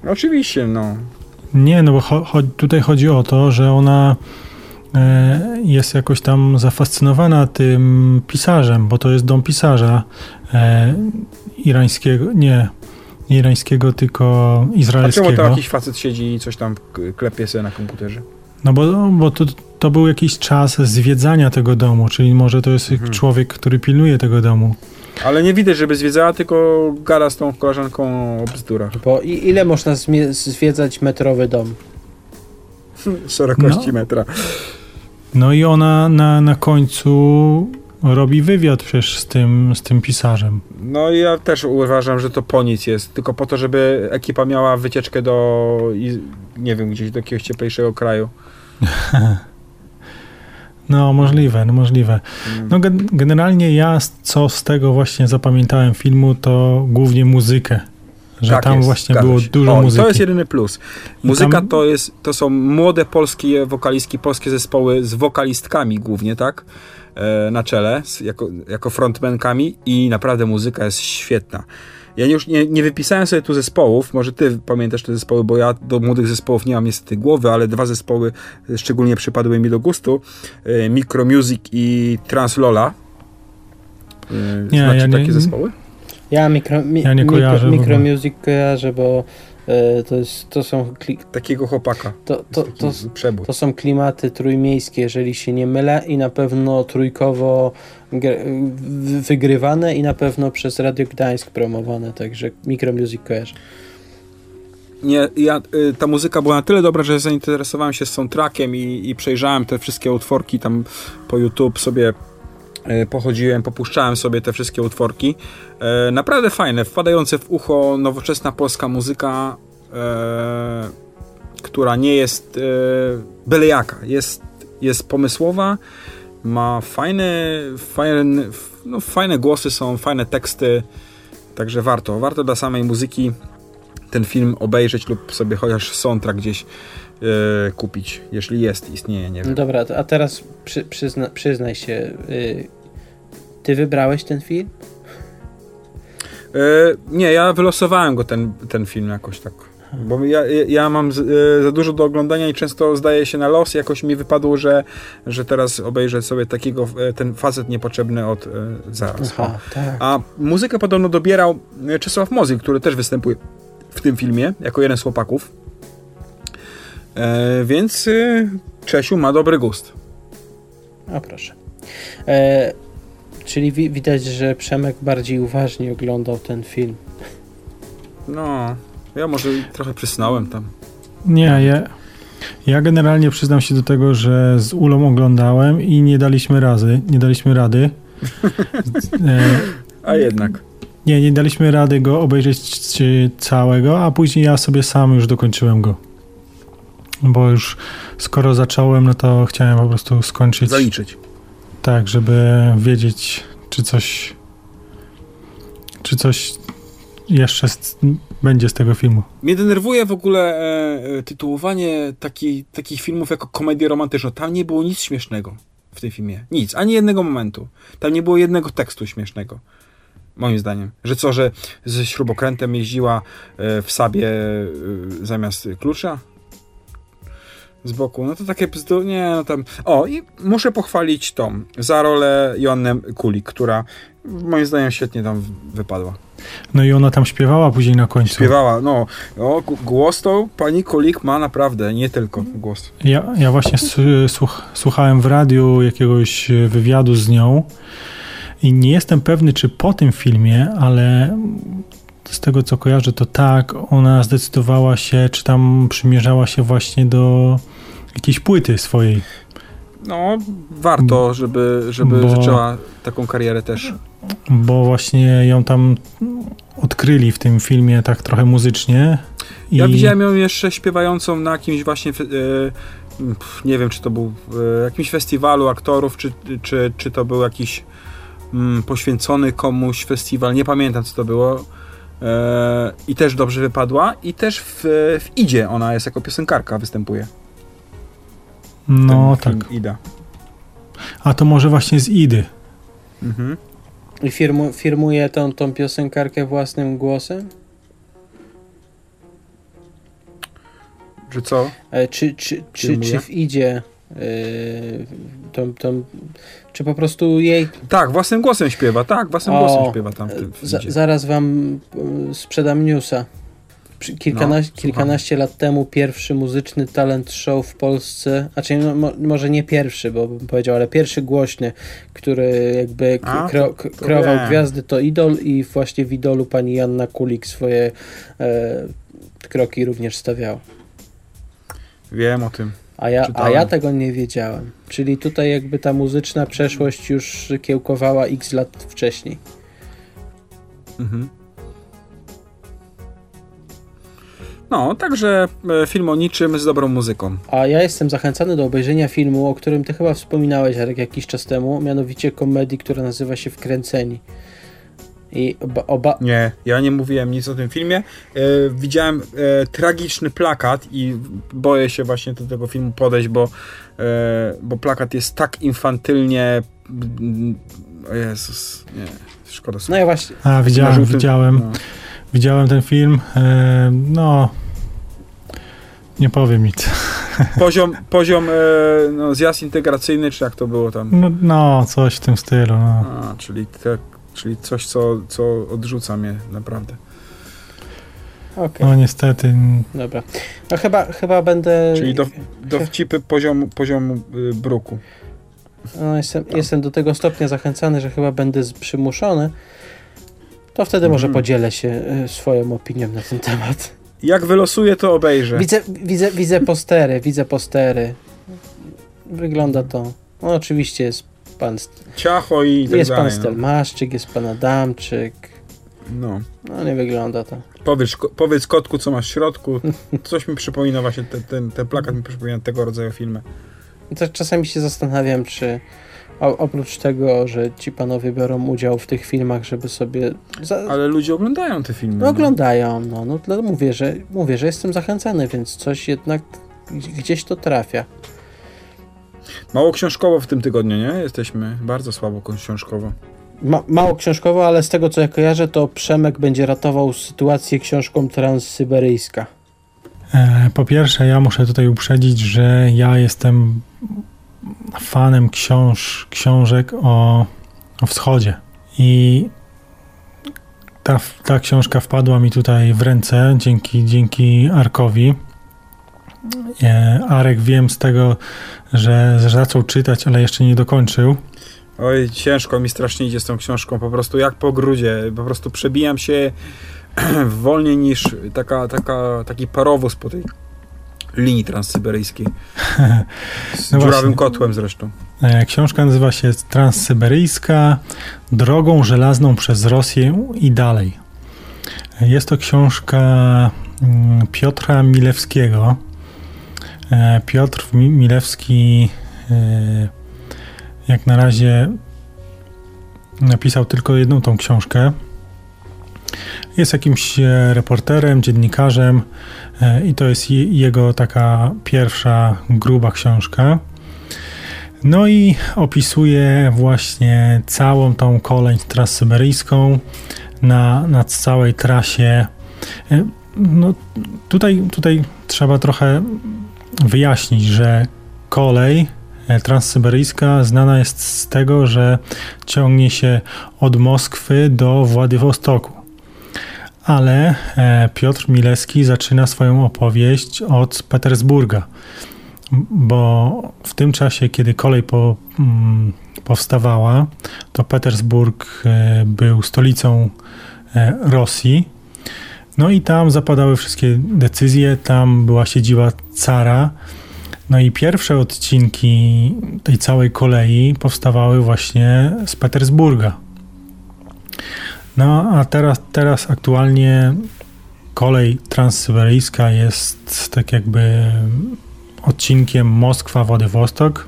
Oczywiście, no. Nie, no bo cho tutaj chodzi o to, że ona jest jakoś tam zafascynowana tym pisarzem, bo to jest dom pisarza e, irańskiego, nie, nie irańskiego, tylko izraelskiego. A czemu tam jakiś facet siedzi i coś tam klepie sobie na komputerze? No bo, bo to, to był jakiś czas zwiedzania tego domu, czyli może to jest mhm. człowiek, który pilnuje tego domu. Ale nie widać, żeby zwiedzała, tylko gada z tą koleżanką o bzdurach. Bo i, ile można zwiedzać metrowy dom? Szerokości no. metra. No i ona na, na końcu robi wywiad przecież z tym, z tym pisarzem. No i ja też uważam, że to po nic jest, tylko po to, żeby ekipa miała wycieczkę do, nie wiem, gdzieś do jakiegoś cieplejszego kraju. No, możliwe, no możliwe. Mm. No, generalnie ja, co z tego właśnie zapamiętałem filmu, to głównie muzykę. Że tak tam jest, właśnie było się. dużo o, muzyki. To jest jedyny plus. Muzyka tam... to, jest, to są młode polskie wokalistki, polskie zespoły z wokalistkami głównie, tak? E, na czele, jako, jako frontmankami i naprawdę muzyka jest świetna. Ja już nie, nie wypisałem sobie tu zespołów, może ty pamiętasz te zespoły, bo ja do młodych zespołów nie mam niestety głowy, ale dwa zespoły szczególnie przypadły mi do gustu. E, Micro Music i Translola. E, nie, Znacie ja nie, takie zespoły? Ja, mikro, mi, ja nie kojarzę. Micro, micro Music kojarzę, bo E, to, jest, to są... Takiego chłopaka. To, to, to, to, są klimaty trójmiejskie, jeżeli się nie mylę i na pewno trójkowo wygrywane i na pewno przez Radio Gdańsk promowane, także Micro Music kojarzę. Nie, ja, y, ta muzyka była na tyle dobra, że zainteresowałem się soundtrackiem i, i przejrzałem te wszystkie utworki tam po YouTube sobie y, pochodziłem, popuszczałem sobie te wszystkie utworki E, naprawdę fajne, wpadające w ucho nowoczesna polska muzyka, e, która nie jest e, byle jaka. Jest, jest pomysłowa, ma fajne, fajne, no, fajne głosy są, fajne teksty, także warto. Warto dla samej muzyki ten film obejrzeć lub sobie chociaż soundtrack gdzieś e, kupić, jeśli jest, istnieje, nie wiem. Dobra, a teraz przy, przyzna, przyznaj się, y, ty wybrałeś ten film? E, nie, ja wylosowałem go ten, ten film jakoś tak. Bo ja, ja mam z, e, za dużo do oglądania i często zdaje się na los. Jakoś mi wypadło, że, że teraz obejrzę sobie takiego, ten facet niepotrzebny od zaraz. Aha, tak. A muzykę podobno dobierał Czesław Mozyl, który też występuje w tym filmie, jako jeden z chłopaków. E, więc Czesiu ma dobry gust. A proszę. E, Czyli wi widać, że Przemek bardziej uważnie oglądał ten film. No, ja może trochę przysnąłem tam. Nie, ja, ja generalnie przyznam się do tego, że z Ulą oglądałem i nie daliśmy razy, nie daliśmy rady. e, a jednak. Nie, nie daliśmy rady go obejrzeć całego, a później ja sobie sam już dokończyłem go. Bo już skoro zacząłem, no to chciałem po prostu skończyć. Zaliczyć. Tak, żeby wiedzieć, czy coś. Czy coś jeszcze z, będzie z tego filmu. Mnie denerwuje w ogóle e, e, tytułowanie taki, takich filmów jako komedię romantyczną. Tam nie było nic śmiesznego w tym filmie. Nic, ani jednego momentu. Tam nie było jednego tekstu śmiesznego. Moim zdaniem. Że co, że ze śrubokrętem jeździła e, w sabie e, zamiast klucza? Z boku. No to takie bzdu... Nie, no tam... O, i muszę pochwalić tą za rolę Joannę Kulik, która moim zdaniem świetnie tam wypadła. No i ona tam śpiewała później na końcu. Śpiewała, no. O, głos to pani Kulik ma naprawdę, nie tylko głos. Ja, ja właśnie słuch, słuchałem w radiu jakiegoś wywiadu z nią I nie jestem pewny, czy po tym filmie, ale z tego co kojarzę, to tak, ona zdecydowała się, czy tam przymierzała się właśnie do jakiejś płyty swojej. No, warto, żeby, żeby Bo- zaczęła taką karierę też. Bo właśnie ją tam odkryli w tym filmie tak trochę muzycznie. I Ja widziałem ją jeszcze śpiewającą na jakimś właśnie, pf, nie wiem czy to był jakimś festiwalu aktorów, czy, czy, czy to był jakiś mm, poświęcony komuś festiwal, nie pamiętam co to było. E, I też dobrze wypadła. I też w, w Idzie ona jest jako piosenkarka, występuje. No Ten tak. Ida. A to może właśnie z Idy. Mhm. I firmu, firmuje tą, tą piosenkarkę własnym głosem? Czy co? E, Czy, czy, czy, czy w idzie yy, czy po prostu jej Tak, własnym głosem śpiewa, tak, własnym O, głosem śpiewa tam w tym za, zaraz wam y, sprzedam newsa. Kilkanaście, No, kilkanaście lat temu pierwszy muzyczny talent show w Polsce, znaczy no, mo, może nie pierwszy, bo bym powiedział, ale pierwszy głośny, który jakby A, to- to kreował wiem. gwiazdy to Idol i właśnie w Idolu pani Janna Kulik swoje e, kroki również stawiała. Wiem o tym. A ja, a ja tego nie wiedziałem. Czyli tutaj jakby ta muzyczna przeszłość już kiełkowała x lat wcześniej. Mhm. No, także e, film o niczym z dobrą muzyką. A ja jestem zachęcany do obejrzenia filmu, o którym ty chyba wspominałeś, Jarek, jakiś czas temu, mianowicie komedii, która nazywa się Wkręceni. I oba, oba Nie, ja nie mówiłem nic o tym filmie. E, widziałem e, tragiczny plakat i boję się właśnie do tego filmu podejść, bo, e, bo plakat jest tak infantylnie. mm, O Jezus, nie, szkoda no sobie. ja właśnie, A, widziałem, żółtym- widziałem. no. Widziałem ten film. E, no. Nie powiem nic. Poziom, poziom e, no, zjazd integracyjny, czy jak to było tam? No, no coś w tym stylu. No. A, czyli, te, czyli coś, co, co odrzuca mnie naprawdę. okej, no niestety. dobra. No chyba, chyba będę... Czyli do, dowcipy poziomu, poziomu y, bruku. No, jestem, jestem do tego stopnia zachęcany, że chyba będę z- przymuszony. To wtedy może Mhm. podzielę się e, swoją opinią na ten temat. Jak wylosuję, to obejrzę. Widzę, widzę, widzę postery, widzę postery. Wygląda to. No oczywiście jest pan, Ciacho i tak jest pan dalej. no. Stelmaszczyk, jest pan Adamczyk. No. No nie wygląda to. Powiedz, powiedz kotku, co masz w środku. Coś mi przypomina właśnie, ten, ten, ten plakat mi przypomina tego rodzaju filmy. To czasami się zastanawiam, czy oprócz tego, że ci panowie biorą udział w tych filmach, żeby sobie. Za, Ale ludzie oglądają te filmy. no, oglądają, no, no to mówię, że mówię, że jestem zachęcany, więc coś jednak gdzieś to trafia. Mało książkowo w tym tygodniu, nie? Jesteśmy bardzo słabo książkowo. Ma, mało książkowo, ale z tego co ja kojarzę, to Przemek będzie ratował sytuację książką transsyberyjska. E, po pierwsze, ja muszę tutaj uprzedzić, że ja jestem fanem książ, książek o, o wschodzie. I ta, ta książka wpadła mi tutaj w ręce dzięki, dzięki Arkowi. E, Arek wiem z tego, że, zaczął czytać, ale jeszcze nie dokończył. Oj, ciężko mi strasznie idzie z tą książką, po prostu jak po grudzie, po prostu przebijam się wolniej niż taka, taka, taki parowóz po tej linii transsyberyjskiej. Z No dziurawym kotłem zresztą. E, Książka nazywa się Transsyberyjska drogą żelazną przez Rosję i dalej. Jest to książka mm, Piotra Milewskiego. E, Piotr Mi- Milewski e, jak na razie napisał tylko jedną tą książkę. Jest jakimś e, reporterem, dziennikarzem i to jest je- jego taka pierwsza gruba książka. No i opisuje właśnie całą tą koleń transsyberyjską na, na całej trasie. No, tutaj, tutaj trzeba trochę wyjaśnić, że kolej e, transsyberyjska znana jest z tego, że ciągnie się od Moskwy do Władywostoku. Ale e, Piotr Milewski zaczyna swoją opowieść od Petersburga bo w tym czasie, kiedy kolej po, mm, powstawała, to Petersburg e, był stolicą Rosji. No i tam zapadały wszystkie decyzje, tam była siedziba cara. No i pierwsze odcinki tej całej kolei powstawały właśnie z Petersburga. No a teraz, teraz aktualnie kolej transsyberyjska jest tak jakby odcinkiem Moskwa-Władywostok.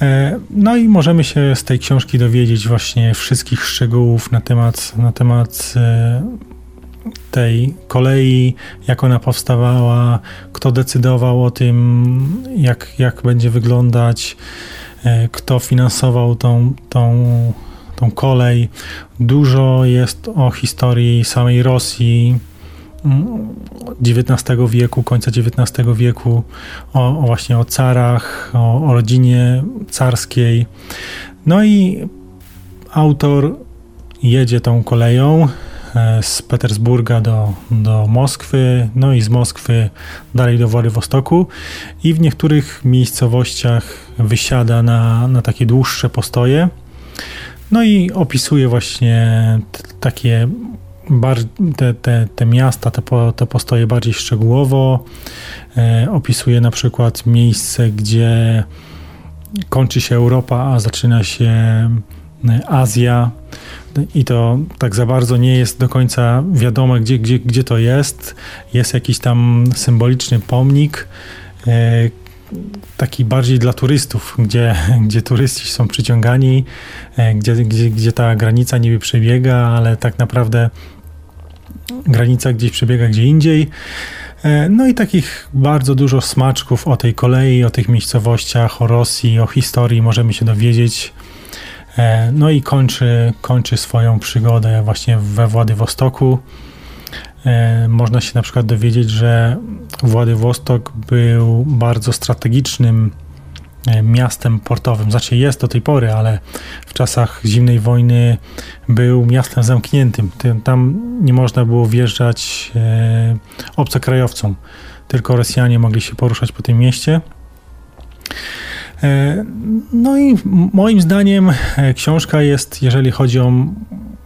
E, no i możemy się z tej książki dowiedzieć właśnie wszystkich szczegółów na temat, na temat e, tej kolei, jak ona powstawała, kto decydował o tym, jak, jak będzie wyglądać, e, kto finansował tą, tą, tą kolej. Dużo jest o historii samej Rosji, XIX wieku, końca XIX wieku, o, o, właśnie o carach, o, o rodzinie carskiej. No i autor jedzie tą koleją z Petersburga do, do Moskwy, no i z Moskwy dalej do Władywostoku i w niektórych miejscowościach wysiada na, na takie dłuższe postoje. No i opisuje właśnie takie te, te, te miasta, te, po, te postoje bardziej szczegółowo. E, opisuje na przykład miejsce, gdzie kończy się Europa, a zaczyna się e, Azja. I to tak za bardzo nie jest do końca wiadomo, gdzie, gdzie, gdzie to jest. Jest jakiś tam symboliczny pomnik, e, taki bardziej dla turystów, gdzie, gdzie turyści są przyciągani, e, gdzie, gdzie, gdzie ta granica niby przebiega, ale tak naprawdę granica gdzieś przebiega gdzie indziej. E, no i takich bardzo dużo smaczków o tej kolei, o tych miejscowościach, o Rosji, o historii możemy się dowiedzieć. E, no i kończy, kończy swoją przygodę właśnie we Władywostoku. E, można się na przykład dowiedzieć, że Władywostok był bardzo strategicznym E, miastem portowym. Znaczy jest do tej pory, ale w czasach zimnej wojny był miastem zamkniętym. Tam nie można było wjeżdżać obcokrajowcom. Tylko Rosjanie mogli się poruszać po tym mieście. E, no i moim zdaniem książka jest, jeżeli chodzi o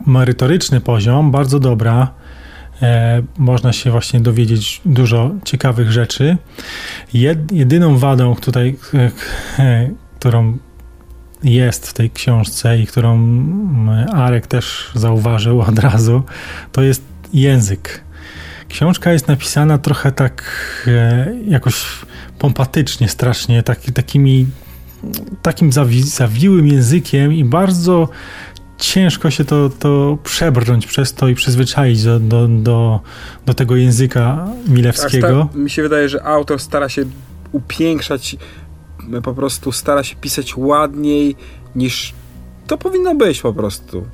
merytoryczny poziom, bardzo dobra. E, można się właśnie dowiedzieć dużo ciekawych rzeczy. Jed, jedyną wadą tutaj, e, e, którą jest w tej książce i którą Arek też zauważył od razu, to jest język. Książka jest napisana trochę tak jakoś pompatycznie, strasznie, tak, takimi, takim zawi, zawiłym językiem i bardzo ciężko się to, to przebrnąć przez to i przyzwyczaić do, do, do, do tego języka milewskiego. Tak, mi się wydaje, że autor stara się upiększać, po prostu stara się pisać ładniej niż to powinno być po prostu.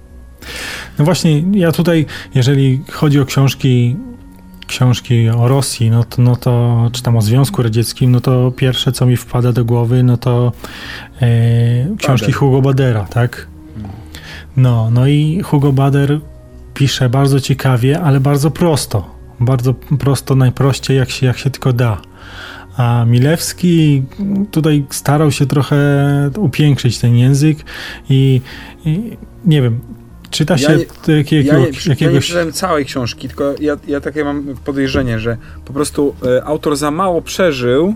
No właśnie, ja tutaj, jeżeli chodzi o książki książki o Rosji, no to, no to czy tam o Związku Radzieckim, no to pierwsze, co mi wpada do głowy, no to e, książki Bader. Hugo Badera, tak? No, no i Hugo Bader pisze bardzo ciekawie, ale bardzo prosto. Bardzo prosto, najprościej, jak się, jak się tylko da. A Milewski tutaj starał się trochę upiększyć ten język i, i nie wiem, czyta się ja, jakiego, ja, jakiegoś... Ja nie całej książki, tylko ja, ja takie mam podejrzenie, że po prostu e, autor za mało przeżył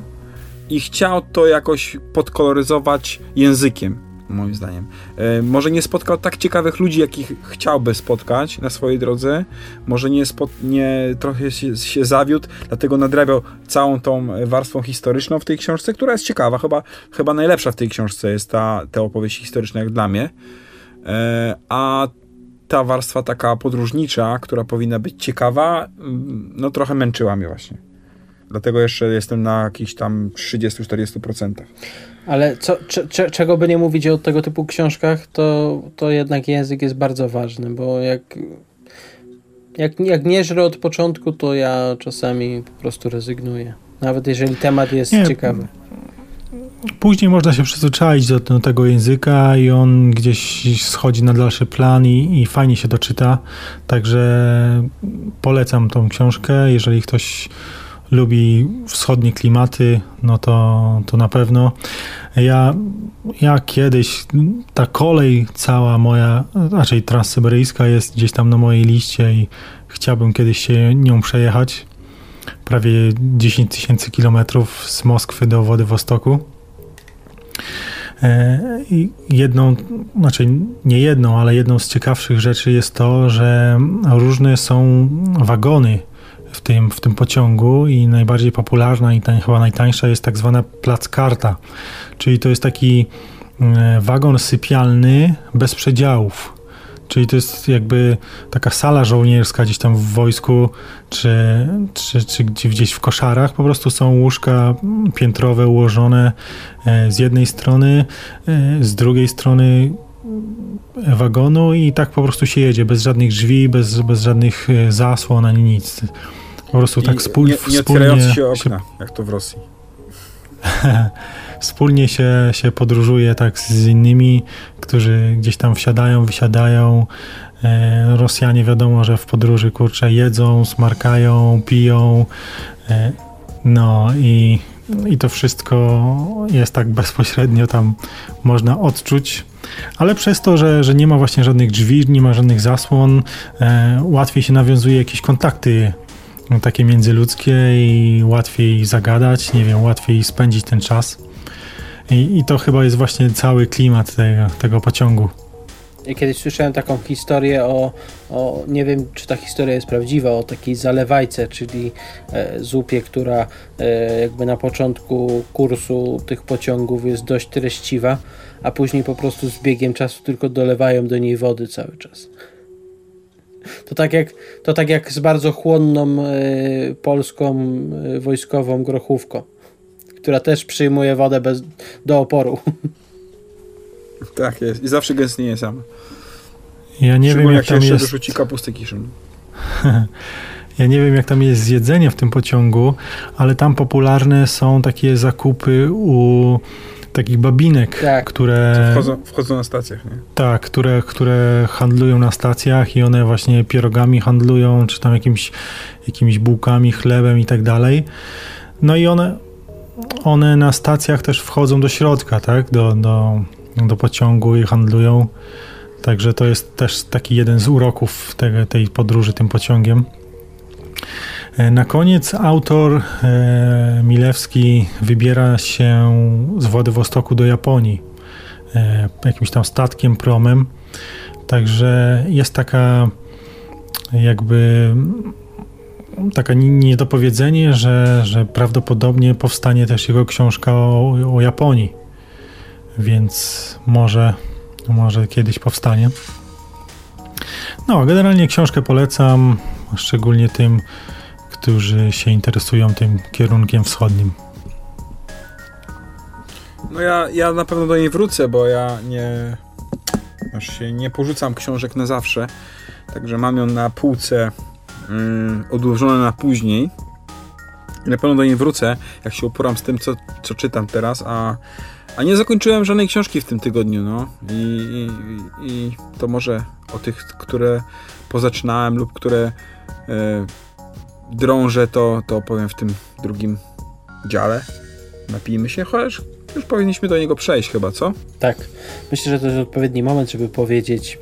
i chciał to jakoś podkoloryzować językiem moim zdaniem. E, może nie spotkał tak ciekawych ludzi, jakich chciałby spotkać na swojej drodze, może nie, spot, nie trochę się, się zawiódł, dlatego nadrabiał całą tą warstwą historyczną w tej książce, która jest ciekawa, chyba, chyba najlepsza w tej książce jest ta, ta opowieść historyczna, jak dla mnie. E, a ta warstwa taka podróżnicza, która powinna być ciekawa, mm, no trochę męczyła mnie właśnie. Dlatego jeszcze jestem na jakichś tam 30-40%. Ale co, cze, czego by nie mówić o tego typu książkach, to, to jednak język jest bardzo ważny, bo jak, jak, jak nie żrę od początku, to ja czasami po prostu rezygnuję. Nawet jeżeli temat jest nie, ciekawy. Później można się przyzwyczaić do, do, tego języka i on gdzieś schodzi na dalszy plan i, i fajnie się to czyta. Także polecam tą książkę, jeżeli ktoś lubi wschodnie klimaty, no to, to na pewno. Ja, ja kiedyś, ta kolej cała moja, raczej transsyberyjska jest gdzieś tam na mojej liście i chciałbym kiedyś się nią przejechać. Prawie 10 tysięcy kilometrów z Moskwy do Wodywostoku. E, jedną, znaczy nie jedną, ale jedną z ciekawszych rzeczy jest to, że różne są wagony w tym, w tym pociągu i najbardziej popularna i chyba najtańsza jest tak zwana plackarta, czyli to jest taki e, wagon sypialny bez przedziałów. Czyli to jest jakby taka sala żołnierska gdzieś tam w wojsku, czy, czy, czy gdzieś w koszarach. Po prostu są łóżka piętrowe ułożone e, z jednej strony, e, z drugiej strony wagonu i tak po prostu się jedzie, bez żadnych drzwi, bez, bez żadnych zasłon ani nic. Po prostu tak spół, nie, nie wspólnie się okna, się, jak to w Rosji. wspólnie się, się podróżuje tak z innymi, którzy gdzieś tam wsiadają, wysiadają. E, Rosjanie wiadomo, że w podróży kurczę jedzą, smarkają, piją. E, no i, i to wszystko jest tak bezpośrednio tam można odczuć. Ale przez to, że, że nie ma właśnie żadnych drzwi, nie ma żadnych zasłon, e, łatwiej się nawiązuje jakieś kontakty no, takie międzyludzkie i łatwiej zagadać, nie wiem, łatwiej spędzić ten czas. I, i to chyba jest właśnie cały klimat tego, tego pociągu. Ja kiedyś słyszałem taką historię o, o, nie wiem czy ta historia jest prawdziwa, o takiej zalewajce, czyli e, zupie, która e, jakby na początku kursu tych pociągów jest dość treściwa, a później po prostu z biegiem czasu tylko dolewają do niej wody cały czas. To tak jak, to tak jak z bardzo chłonną y, polską y, wojskową grochówką, która też przyjmuje wodę bez, do oporu. Tak jest. I zawsze gęstnieje sama. Ja nie wiem, jak, jak tam jest... dorzuci kapustę kiszon. ja nie wiem, jak tam jest jedzenie w tym pociągu, ale tam popularne są takie zakupy u takich babinek, tak. które... Wchodzą, wchodzą, na stacjach, nie? Tak, które, które handlują na stacjach i one właśnie pierogami handlują, czy tam jakimiś, jakimiś bułkami, chlebem i tak dalej. No i one, one na stacjach też wchodzą do środka, tak? Do, do, do pociągu i handlują. Także to jest też taki jeden z uroków tej, tej podróży tym pociągiem. E, na koniec autor e, Milewski wybiera się z Władywostoku do Japonii e, jakimś tam statkiem, promem. Także jest taka jakby taka niedopowiedzenie, że, że prawdopodobnie powstanie też jego książka o, o Japonii. Więc może, może kiedyś powstanie. No, generalnie książkę polecam, szczególnie tym, którzy się interesują tym kierunkiem wschodnim. No ja, ja na pewno do niej wrócę, bo ja nie, się nie porzucam książek na zawsze. Także mam ją na półce yy, odłożone na później. I na pewno do niej wrócę, jak się uporam z tym, co, co czytam teraz, a, a nie zakończyłem żadnej książki w tym tygodniu, no. I, i, i to może o tych, które pozaczynałem lub które yy, drążę, to, to opowiem w tym drugim dziale. Napijmy się, chociaż już powinniśmy do niego przejść chyba, co? Tak. Myślę, że to jest odpowiedni moment, żeby powiedzieć...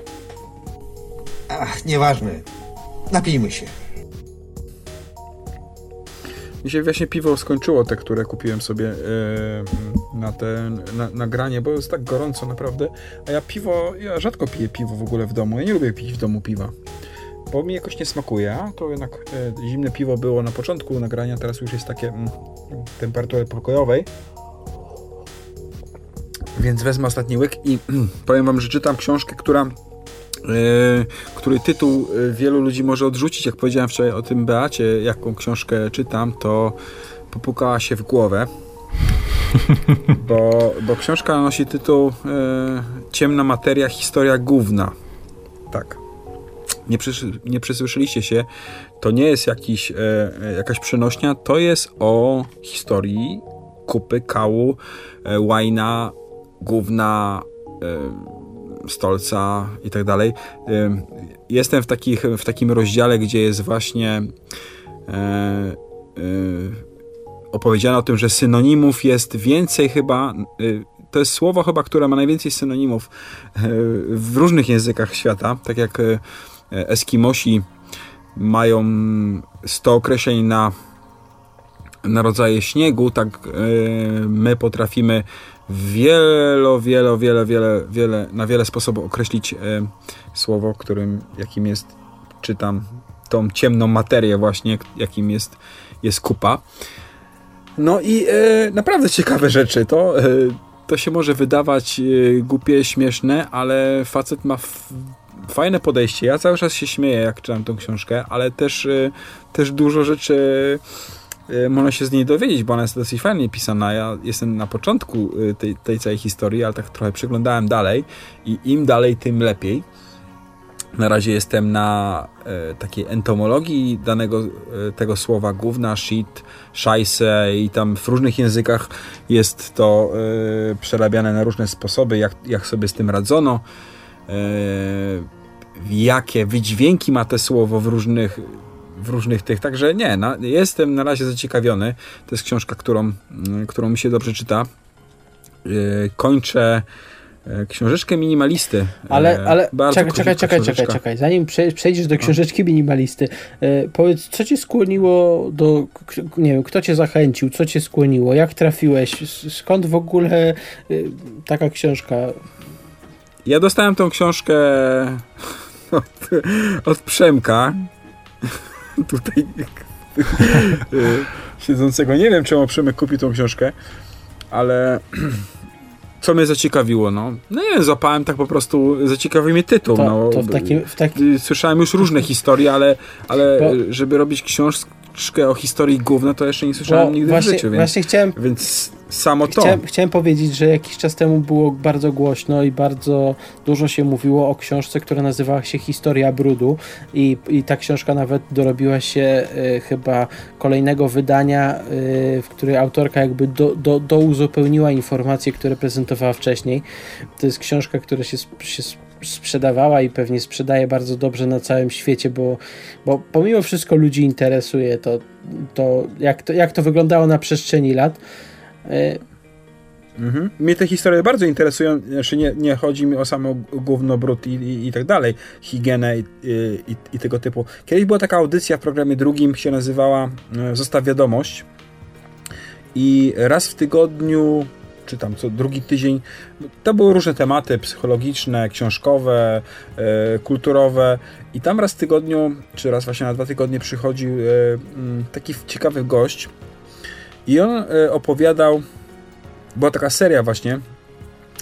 Ach, nieważne. Napijmy się. Mi się właśnie piwo skończyło, te, które kupiłem sobie yy, na te na, nagranie, bo jest tak gorąco naprawdę. A ja piwo, ja rzadko piję piwo w ogóle w domu. Ja nie lubię pić w domu piwa bo mi jakoś nie smakuje. To jednak e, zimne piwo było na początku nagrania, teraz już jest takie mm, temperatury pokojowej. Więc wezmę ostatni łyk i mm, powiem wam, że czytam książkę, która który tytuł e, wielu ludzi może odrzucić. Jak powiedziałem wczoraj o tym Beacie, jaką książkę czytam, to popukała się w głowę. Bo, bo książka nosi tytuł e, Ciemna materia, historia główna. Tak nie, nie przesłyszeliście się, to nie jest jakiś, jakaś przenośnia, to jest o historii kupy, kału, łajna, gówna, e, stolca i tak dalej. E, jestem w, takich, w takim rozdziale, gdzie jest właśnie e, opowiedziane o tym, że synonimów jest więcej chyba to jest słowo chyba, które ma najwięcej synonimów e, w różnych językach świata, tak jak e, Eskimosi mają 100 określeń na, na rodzaje śniegu, tak e, my potrafimy wielo, wielo, wiele, wiele, wiele, na wiele sposobów określić słowo, którym, jakim jest, czytam, tą ciemną materię właśnie, jakim jest, jest kupa. No i e, naprawdę ciekawe rzeczy. To, e, to się może wydawać e, głupie, śmieszne, ale facet ma fajne podejście. Ja cały czas się śmieję, jak czytam tą książkę, ale też, e, też dużo rzeczy e, można się z niej dowiedzieć, bo ona jest dosyć fajnie pisana. Ja jestem na początku e, tej, tej całej historii, ale tak trochę przyglądałem dalej i im dalej, tym lepiej. Na razie jestem na e, takiej entomologii danego e, tego słowa główna, shit, szajse i tam w różnych językach jest to e, przerabiane na różne sposoby, jak, jak sobie z tym radzono, jakie wydźwięki ma to słowo w różnych w różnych tych, także nie, na, jestem na razie zaciekawiony. To jest książka, którą, którą mi się dobrze czyta. E, kończę E, książeczkę minimalisty. Ale, e, ale czekaj, czekaj, czekaj, czekaj, czekaj. Zanim przejdziesz do książeczki minimalisty, e, powiedz, co cię skłoniło do, nie wiem, kto cię zachęcił, co cię skłoniło, jak trafiłeś, skąd w ogóle taka książka? Ja dostałem tą książkę od, od Przemka. Tutaj siedzącego. Nie wiem, czemu Przemek kupił tą książkę, ale co mnie zaciekawiło, no. No nie wiem, złapałem tak po prostu, zaciekawił mnie tytuł, to, no. To w takim, w takim... Słyszałem już różne historie, ale, ale Bo... żeby robić o historii główna, to jeszcze nie słyszałem Bo nigdy właśnie, w życiu, więc, właśnie chciałem... więc samo to. Chciałem, chciałem, powiedzieć, że jakiś czas temu było bardzo głośno i bardzo dużo się mówiło o książce, która nazywała się Historia Brudu i, i ta książka nawet dorobiła się y, chyba kolejnego wydania, y, w której autorka jakby do, do, douzupełniła informacje, które prezentowała wcześniej. To jest książka, która się, się sprzedawała i pewnie sprzedaje bardzo dobrze na całym świecie, bo, bo pomimo wszystko ludzi interesuje to, to, jak to, jak to wyglądało na przestrzeni lat. Mhm. Mnie te historie bardzo interesują, znaczy nie, nie chodzi mi o samo gówno, brud i, i, i tak dalej, higienę i, i, i, tego typu. Kiedyś była taka audycja w programie drugim, się nazywała e, Zostaw Wiadomość i raz w tygodniu, czy tam co drugi tydzień, to były różne tematy psychologiczne, książkowe, e, kulturowe. I tam raz w tygodniu, czy raz właśnie na dwa tygodnie przychodził e, taki ciekawy gość, i on e, opowiadał, była taka seria właśnie,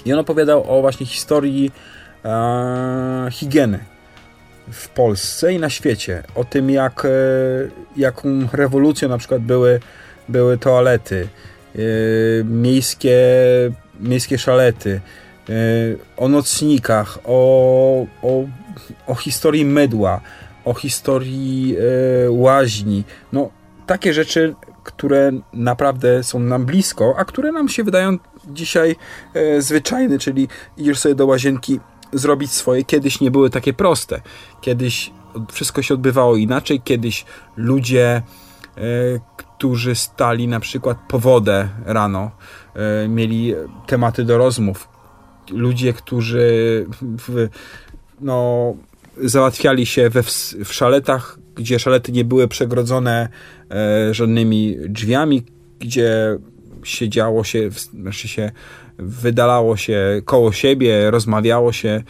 i on opowiadał o właśnie historii e, higieny w Polsce i na świecie. O tym, jak, e, jaką rewolucją na przykład były, były toalety, miejskie, miejskie szalety, e, o nocnikach, o, o, o historii mydła, o historii e, łaźni. No, takie rzeczy które naprawdę są nam blisko, a które nam się wydają dzisiaj zwyczajne, czyli idziesz sobie do łazienki zrobić swoje. Kiedyś nie były takie proste. Kiedyś wszystko się odbywało inaczej. Kiedyś ludzie, którzy stali na przykład po wodę rano, e, mieli tematy do rozmów. Ludzie, którzy w, no, załatwiali się we, w szaletach, gdzie szalety nie były przegrodzone e, żadnymi drzwiami, gdzie siedziało się, znaczy się wydalało się koło siebie, rozmawiało się.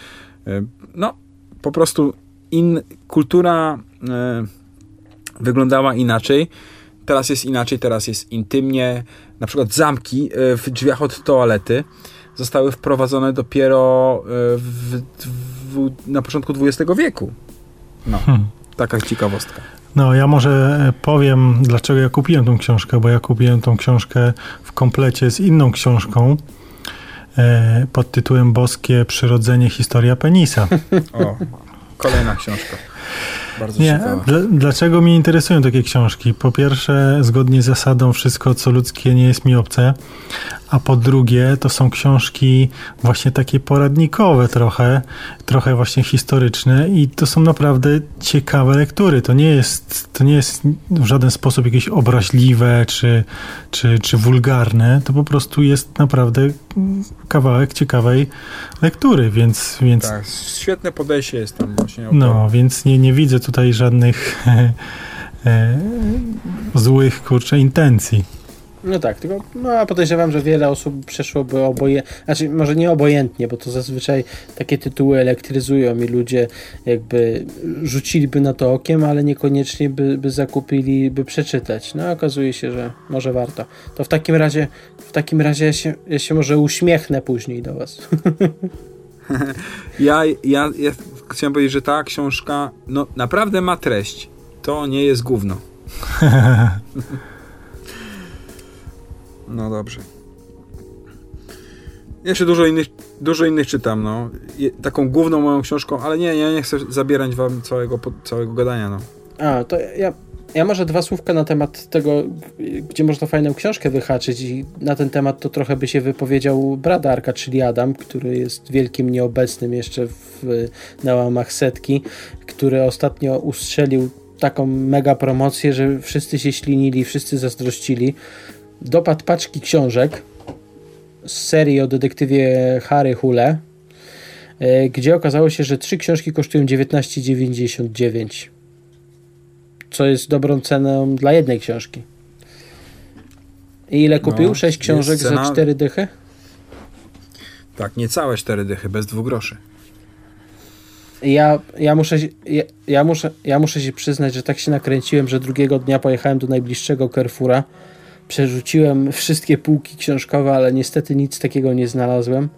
E, no, po prostu in, kultura e, wyglądała inaczej. Teraz jest inaczej, teraz jest intymnie. Na przykład zamki e, w drzwiach od toalety zostały wprowadzone dopiero e, w, w, na początku XX wieku. No, hmm. taka ciekawostka. No, ja może e, powiem, dlaczego ja kupiłem tą książkę, bo ja kupiłem tą książkę w komplecie z inną książką e, pod tytułem Boskie Przyrodzenie Historia Penisa. O, kolejna książka. Bardzo Nie, dlaczego mnie interesują takie książki? Po pierwsze, zgodnie z zasadą, wszystko co ludzkie nie jest mi obce, a po drugie, to są książki właśnie takie poradnikowe trochę, trochę właśnie historyczne i to są naprawdę ciekawe lektury. To nie jest, to nie jest w żaden sposób jakieś obraźliwe czy, czy, czy wulgarne, to po prostu jest naprawdę kawałek ciekawej lektury, więc, więc Tak, świetne podejście jest tam właśnie. no, więc nie, nie widzę tutaj żadnych e, złych, kurczę, intencji. No tak, tylko no, a podejrzewam, że wiele osób przeszłoby obojętnie, znaczy może nie obojętnie, bo to zazwyczaj takie tytuły elektryzują i ludzie jakby rzuciliby na to okiem, ale niekoniecznie by, by zakupili, by przeczytać. No okazuje się, że może warto. To w takim razie, w takim razie ja się, ja się może uśmiechnę później do was. Ja, ja, ja chciałem powiedzieć, że ta książka no, naprawdę ma treść. To nie jest gówno. No dobrze. Jeszcze dużo innych, dużo innych czytam, no. Je, taką główną moją książką, ale nie, ja nie chcę zabierać wam całego, całego gadania, no. A, to ja, ja może dwa słówka na temat tego, gdzie można fajną książkę wyhaczyć i na ten temat to trochę by się wypowiedział Bradarka, czyli Adam, który jest wielkim nieobecnym jeszcze w, na łamach setki, który ostatnio ustrzelił taką mega promocję, że wszyscy się ślinili, wszyscy zazdrościli. Dopadł paczki książek z serii o detektywie Harry Hule, e, gdzie okazało się, że trzy książki kosztują 19,99 co jest dobrą ceną dla jednej książki. I ile kupił? No, Sześć książek cena- za cztery dychy? Tak, niecałe cztery dychy, bez dwóch groszy. Ja, ja, muszę, ja, ja, muszę, ja muszę się przyznać, że tak się nakręciłem, że drugiego dnia pojechałem do najbliższego Carrefoura. Przerzuciłem wszystkie półki książkowe, ale niestety nic takiego nie znalazłem.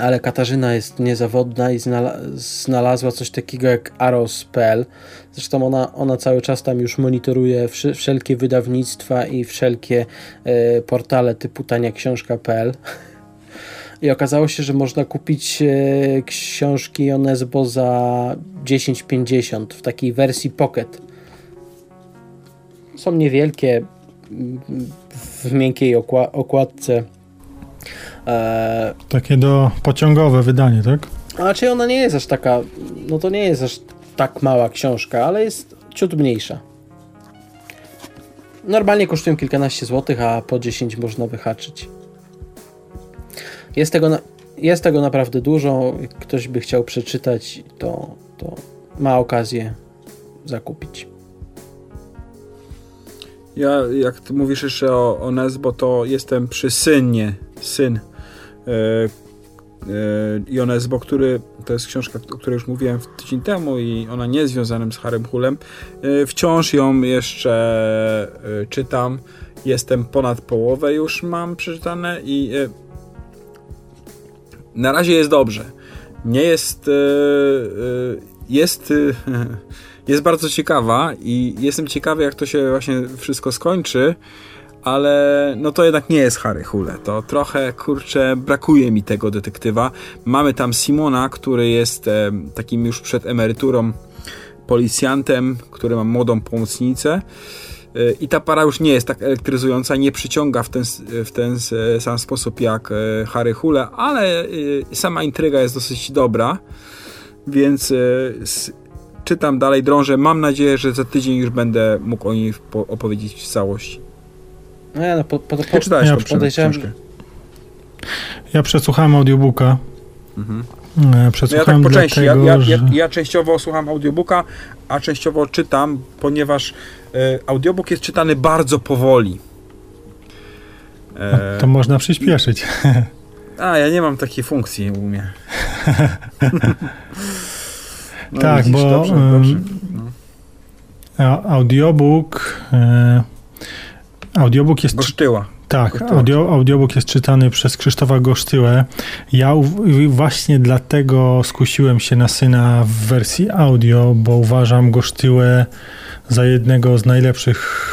Ale Katarzyna jest niezawodna i znala znalazła coś takiego jak Aros.pl. Zresztą ona, ona cały czas tam już monitoruje wszelkie wydawnictwa i wszelkie e, portale typu taniaksiążka.pl. I okazało się, że można kupić e, książki Onesbo za 10,50 w takiej wersji Pocket. Są niewielkie, w miękkiej okła- okładce. E, Takie do pociągowe wydanie, tak? a raczej ona nie jest aż taka, no to nie jest aż tak mała książka, ale jest ciut mniejsza. Normalnie kosztują kilkanaście złotych, a po 10 można wyhaczyć. Jest tego, na, jest tego naprawdę dużo. Jak ktoś by chciał przeczytać, to, to ma okazję zakupić. Ja, jak mówisz jeszcze o, o Nesbo, to jestem przy synie, syn e, Jonesbo, który to jest książka, o której już mówiłem tydzień temu i ona nie jest związanym z Harem Hulem. E, wciąż ją jeszcze czytam. Jestem ponad połowę już mam przeczytane i na razie jest dobrze. Nie jest jest jest bardzo ciekawa i jestem ciekawy jak to się właśnie wszystko skończy ale no to jednak nie jest Harry Hule. To trochę, kurczę, brakuje mi tego detektywa. Mamy tam Simona, który jest e, takim już przed emeryturą policjantem, który ma młodą pomocnicę. E, I ta para już nie jest tak elektryzująca, nie przyciąga w ten, w ten sam sposób jak e, Harry Hule, ale e, sama intryga jest dosyć dobra, więc e, czytam dalej, drążę. Mam nadzieję, że za tydzień już będę mógł o niej po- opowiedzieć w całości. No ja no, po, po, po, Ty czytałeś Ja podejrzewam, książkę. Ja przesłuchałem audiobooka. Mhm. E, No ja tak Przesłuchałem po części. Ja, dlatego, ja, że... ja, ja częściowo słucham audiobooka, a częściowo czytam, ponieważ e, audiobook jest czytany bardzo powoli. E, To można przyspieszyć. a, ja nie mam takiej funkcji u mnie. No, Tak, widzisz, bo, Dobrze, dobrze. No. Audiobook... E, audiobook jest... Gosztyła. Tak, Gosztyła. audio, audiobook jest czytany przez Krzysztofa Gosztyłę. Ja właśnie dlatego skusiłem się na syna w wersji audio, bo uważam Gosztyłę za jednego z najlepszych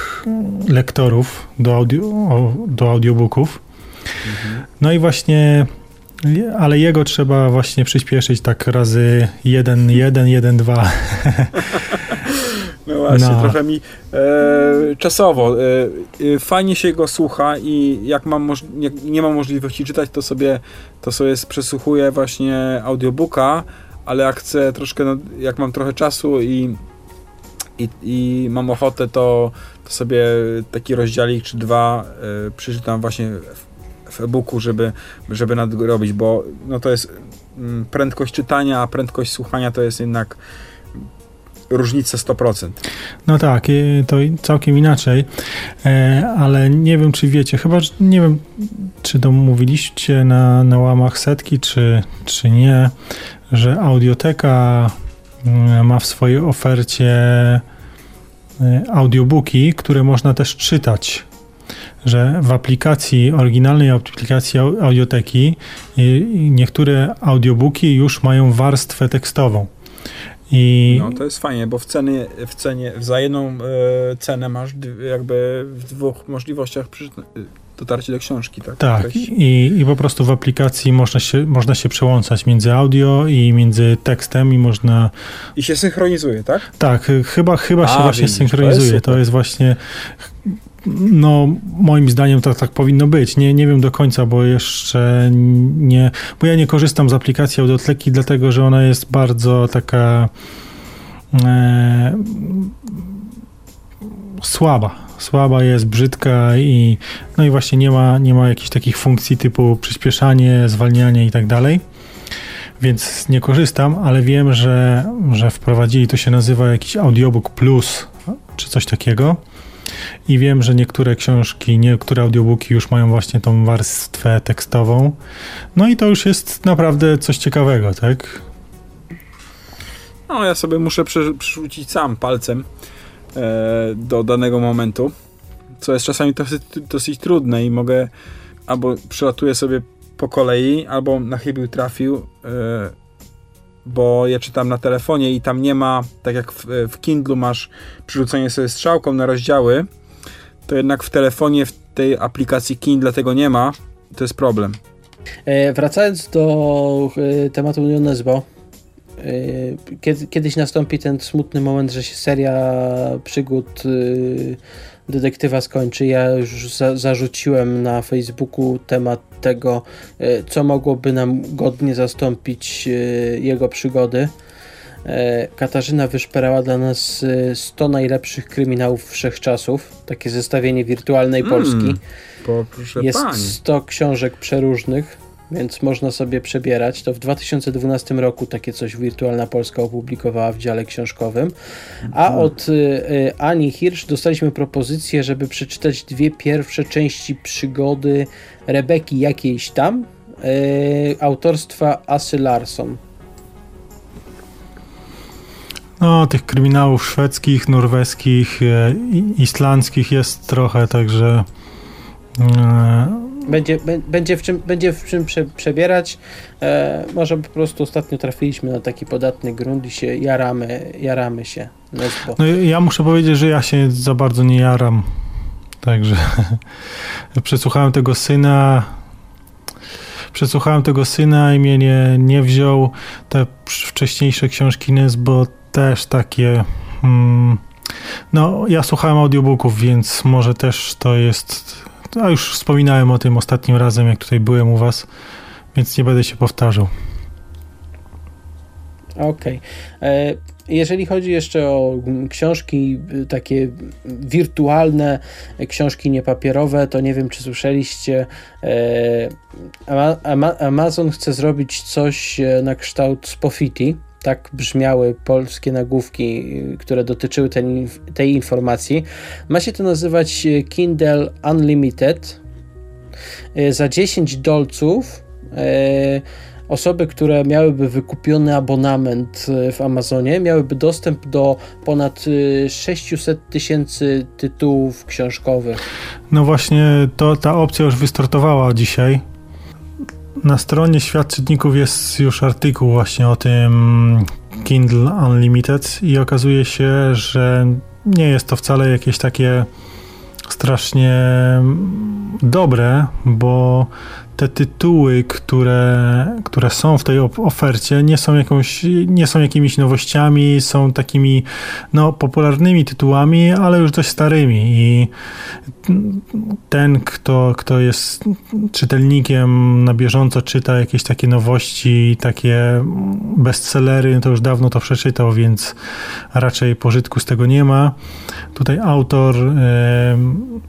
lektorów do, audio, do audiobooków. No i właśnie ale jego trzeba właśnie przyspieszyć tak razy 1, 1, 1, 2. No właśnie, no. trochę mi e, czasowo. E, e, fajnie się go słucha i jak, mam jak nie mam możliwości czytać, to sobie, to sobie przesłuchuję właśnie audiobooka, ale jak chcę troszkę, no, jak mam trochę czasu i, i, i mam ochotę, to, to sobie taki rozdziałik czy dwa e, przeczytam właśnie w, w e-booku, żeby, żeby nadrobić, bo no to jest mm, prędkość czytania, a prędkość słuchania to jest jednak różnicę 100%. No tak, to całkiem inaczej, e, ale nie wiem, czy wiecie, chyba nie wiem, czy to mówiliście na, na łamach setki, czy, czy nie, że audioteka mm, ma w swojej ofercie e, audiobooki, które można też czytać. Że w aplikacji, oryginalnej aplikacji audioteki niektóre audiobooki już mają warstwę tekstową. I... No to jest fajnie, bo w cenie, w cenie wzajemną e, cenę masz jakby w dwóch możliwościach przy, dotarcie do książki, tak? Tak, i, i po prostu w aplikacji można się, można się przełączać między audio i między tekstem i można... I się synchronizuje, tak? Tak, chyba, chyba A, się właśnie widzisz, synchronizuje. To jest, to jest właśnie no, moim zdaniem to tak powinno być. Nie, nie wiem do końca, bo jeszcze nie. Bo ja nie korzystam z aplikacji Audiotleki, dlatego że ona jest bardzo taka. E, słaba. Słaba jest, brzydka i no i właśnie nie ma, nie ma jakichś takich funkcji typu przyspieszanie, zwalnianie i tak dalej. Więc nie korzystam, ale wiem, że, że wprowadzili, to się nazywa jakiś Audiobook Plus czy coś takiego i wiem, że niektóre książki, niektóre audiobooki już mają właśnie tą warstwę tekstową. No i to już jest naprawdę coś ciekawego, tak? No, ja sobie muszę przerzucić sam palcem e, do danego momentu, co jest czasami dosyć, dosyć trudne i mogę albo przelatuję sobie po kolei, albo na chybił trafił, e, bo ja czytam na telefonie i tam nie ma, tak jak w, w Kindle masz przerzucenie sobie strzałką na rozdziały, to jednak w telefonie, w tej aplikacji Kindle tego nie ma, to jest problem. E, wracając do e, tematu UNESCO, e, kiedy, kiedyś nastąpi ten smutny moment, że się seria przygód e, detektywa skończy. Ja już za, zarzuciłem na Facebooku temat tego, e, co mogłoby nam godnie zastąpić e, jego przygody. E, Katarzyna wyszperała dla nas 100 e, najlepszych kryminałów wszechczasów. Takie zestawienie wirtualnej mm, Polski. Po, Jest pani. 100 książek przeróżnych, więc można sobie przebierać. To w 2012 roku takie coś Wirtualna Polska opublikowała w dziale książkowym. A mhm. od y, Ani Hirsch dostaliśmy propozycję, żeby przeczytać dwie pierwsze części przygody Rebeki jakiejś tam, y, autorstwa Asy Larson. No, tych kryminałów szwedzkich, norweskich, islandzkich jest trochę, także. E, będzie, będzie, w czym, będzie w czym prze, przebierać. E, może po prostu ostatnio trafiliśmy na taki podatny grunt i się jaramy, jaramy się. No ja muszę powiedzieć, że ja się za bardzo nie jaram. Także przesłuchałem tego syna. Przesłuchałem tego syna i mnie nie, nie wziął. Te wcześniejsze książki bo też takie. Hmm, no, ja słuchałem audiobooków, więc może też to jest. A już wspominałem o tym ostatnim razem, jak tutaj byłem u Was, więc nie będę się powtarzał. Okej. Okay. E, jeżeli chodzi jeszcze o książki takie wirtualne, książki niepapierowe, to nie wiem, czy słyszeliście. E, Amazon chce zrobić coś e, na kształt Spofity tak brzmiały polskie nagłówki, które dotyczyły tej, tej informacji. Ma się to nazywać Kindle Unlimited. E, za 10 dolców e, osoby, które miałyby wykupiony abonament e, w Amazonie, miałyby dostęp do ponad 600 tysięcy tytułów książkowych. No właśnie, to ta opcja już wystartowała dzisiaj. Na stronie Świat Czytników jest już artykuł właśnie o tym Kindle Unlimited i okazuje się, że nie jest to wcale jakieś takie strasznie dobre, bo te tytuły, które, które są w tej ofercie, nie są, jakąś, nie są jakimiś nowościami, są takimi no, popularnymi tytułami, ale już dość starymi. I ten, kto, kto jest czytelnikiem, na bieżąco czyta jakieś takie nowości, takie bestsellery, no to już dawno to przeczytał, więc raczej pożytku z tego nie ma. Tutaj autor. Yy,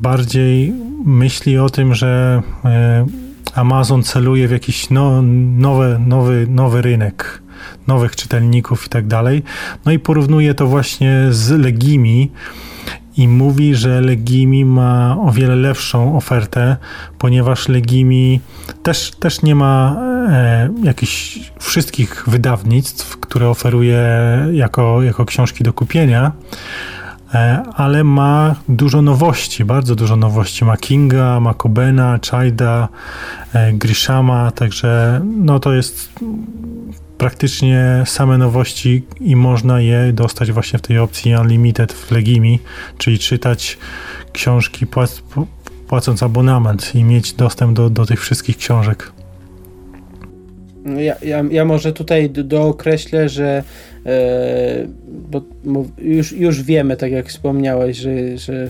bardziej myśli o tym, że e, Amazon celuje w jakiś no, nowy, nowy, nowy rynek, nowych czytelników i tak dalej. No i porównuje to właśnie z Legimi i mówi, że Legimi ma o wiele lepszą ofertę, ponieważ Legimi też, też nie ma e, jakichś wszystkich wydawnictw, które oferuje jako, jako książki do kupienia ale ma dużo nowości, bardzo dużo nowości. Ma Kinga, ma Cobena, Chaida, e, Grishama, także no to jest praktycznie same nowości i można je dostać właśnie w tej opcji Unlimited w Legimi, czyli czytać książki płac, płacąc abonament i mieć dostęp do, do tych wszystkich książek. No ja, ja, ja może tutaj dookreślę, że e, bo, już, już wiemy, tak jak wspomniałeś, że, że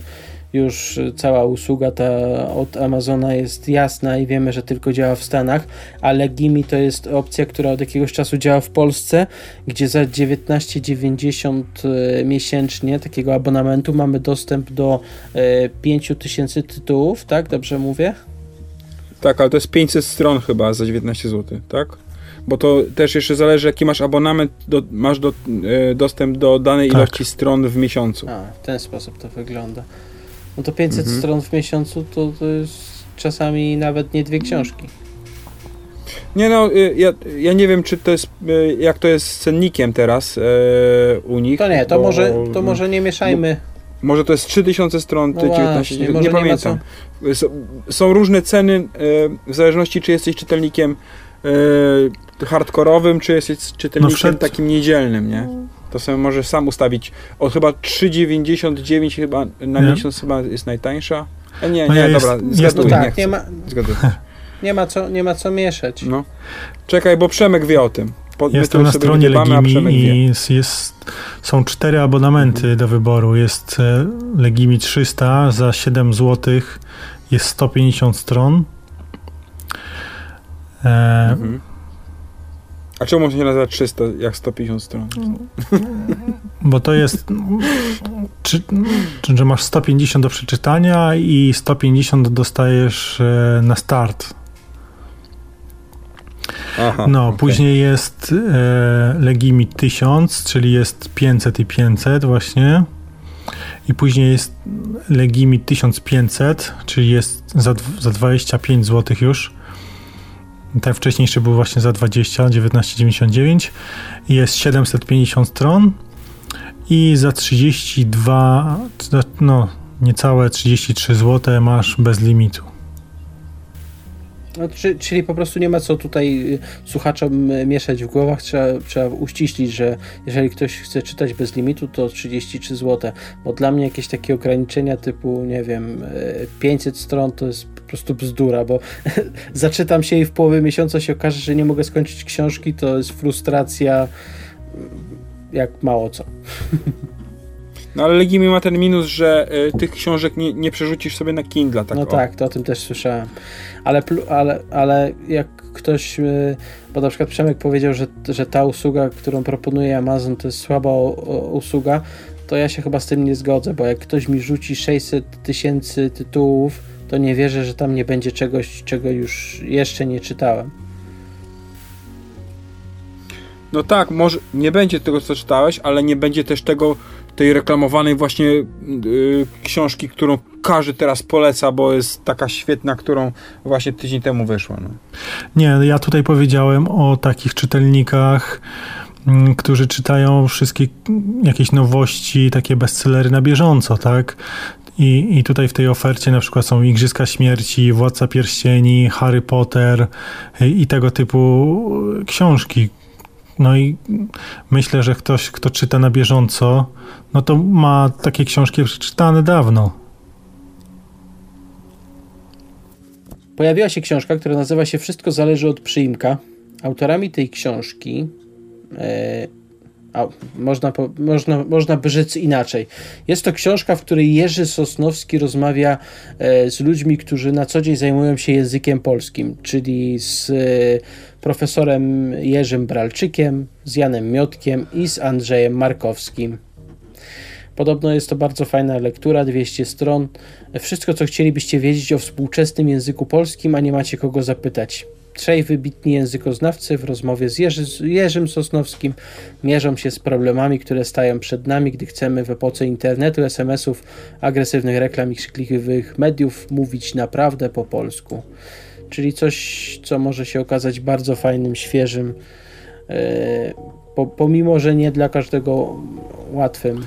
już cała usługa ta od Amazona jest jasna i wiemy, że tylko działa w Stanach, ale Gimi to jest opcja, która od jakiegoś czasu działa w Polsce, gdzie za 19,90 e, miesięcznie takiego abonamentu mamy dostęp do 5000 e, tytułów, tak? Dobrze mówię? Tak, ale to jest 500 stron chyba za 19 zł, tak? Bo to też jeszcze zależy, jaki masz abonament, do, masz do, e, dostęp do danej tak. ilości stron w miesiącu. A, w ten sposób to wygląda. No to 500 mhm. stron w miesiącu to, to jest czasami nawet nie dwie książki. Nie no, y, ja, ja nie wiem, czy to jest, y, jak to jest z cennikiem teraz e, u nich. To nie, to, bo, może, to może nie mieszajmy. Może to jest 3000 stron, no 19, właśnie, nie, nie pamiętam. Są różne ceny e, w zależności, czy jesteś czytelnikiem e, hardkorowym, czy jesteś czytelnikiem no takim niedzielnym, nie? To sobie może sam ustawić. O chyba 3,99 chyba na nie. miesiąc chyba jest najtańsza. E, nie, no nie, dobra, jest, zgaduję, jest, no tak, nie, nie ma, nie ma co, nie ma co mieszać. No. Czekaj, bo Przemek wie o tym. Po, Jestem na stronie Legimi i jest, są cztery abonamenty mhm. do wyboru. Jest e, Legimi 300 za 7 zł, jest 150 stron. E, mhm. A czemu się nazywa 300 jak 150 stron? Bo to jest, czy, że masz 150 do przeczytania i 150 dostajesz e, na start. Aha, no, okay. później jest e, Legimi 1000, czyli jest 500 i 500 właśnie. I później jest Legimi 1500, czyli jest za, za 25 zł już. Ten wcześniejszy był właśnie za 20, 19,99. Jest 750 stron i za 32, no niecałe 33 zł masz bez limitu. No, czy, czyli po prostu nie ma co tutaj y, słuchaczom y, mieszać w głowach, trzeba, trzeba uściślić, że jeżeli ktoś chce czytać bez limitu, to 33 zł, bo dla mnie jakieś takie ograniczenia typu, nie wiem, 500 y, stron to jest po prostu bzdura, bo zaczytam się i w połowie miesiąca się okaże, że nie mogę skończyć książki, to jest frustracja jak mało co. No ale Legimi ma ten minus, że y, tych książek nie, nie przerzucisz sobie na Kindle. Tak no o. tak, to o tym też słyszałem. Ale, ale, ale jak ktoś, y, bo na przykład Przemek powiedział, że, że ta usługa, którą proponuje Amazon, to jest słaba usługa, to ja się chyba z tym nie zgodzę, bo jak ktoś mi rzuci 600 tysięcy tytułów, to nie wierzę, że tam nie będzie czegoś, czego już jeszcze nie czytałem. No tak, może nie będzie tego, co czytałeś, ale nie będzie też tego, tej reklamowanej właśnie yy, książki, którą każdy teraz poleca, bo jest taka świetna, którą właśnie tydzień temu wyszła. No. Nie, ja tutaj powiedziałem o takich czytelnikach, mm, którzy czytają wszystkie jakieś nowości, takie bestsellery na bieżąco, tak? I, I tutaj w tej ofercie na przykład są Igrzyska Śmierci, Władca Pierścieni, Harry Potter i tego typu książki, no i myślę, że ktoś, kto czyta na bieżąco, no to ma takie książki przeczytane dawno. pojawiła się książka, która nazywa się Wszystko zależy od przyimka. Autorami tej książki e, a, można, można, można by rzec inaczej. Jest to książka, w której Jerzy Sosnowski rozmawia e, z ludźmi, którzy na co dzień zajmują się językiem polskim, czyli z e, profesorem Jerzym Bralczykiem, z Janem Miotkiem i z Andrzejem Markowskim. Podobno jest to bardzo fajna lektura, 200 stron. Wszystko, co chcielibyście wiedzieć o współczesnym języku polskim, a nie macie kogo zapytać. Trzej wybitni językoznawcy w rozmowie z, Jerzy, Jerzym Sosnowskim mierzą się z problemami, które stają przed nami, gdy chcemy w epoce internetu, SMS-ów, agresywnych reklam i krzykliwych mediów mówić naprawdę po polsku. Czyli coś, co może się okazać bardzo fajnym, świeżym, yy, po, pomimo, że nie dla każdego łatwym.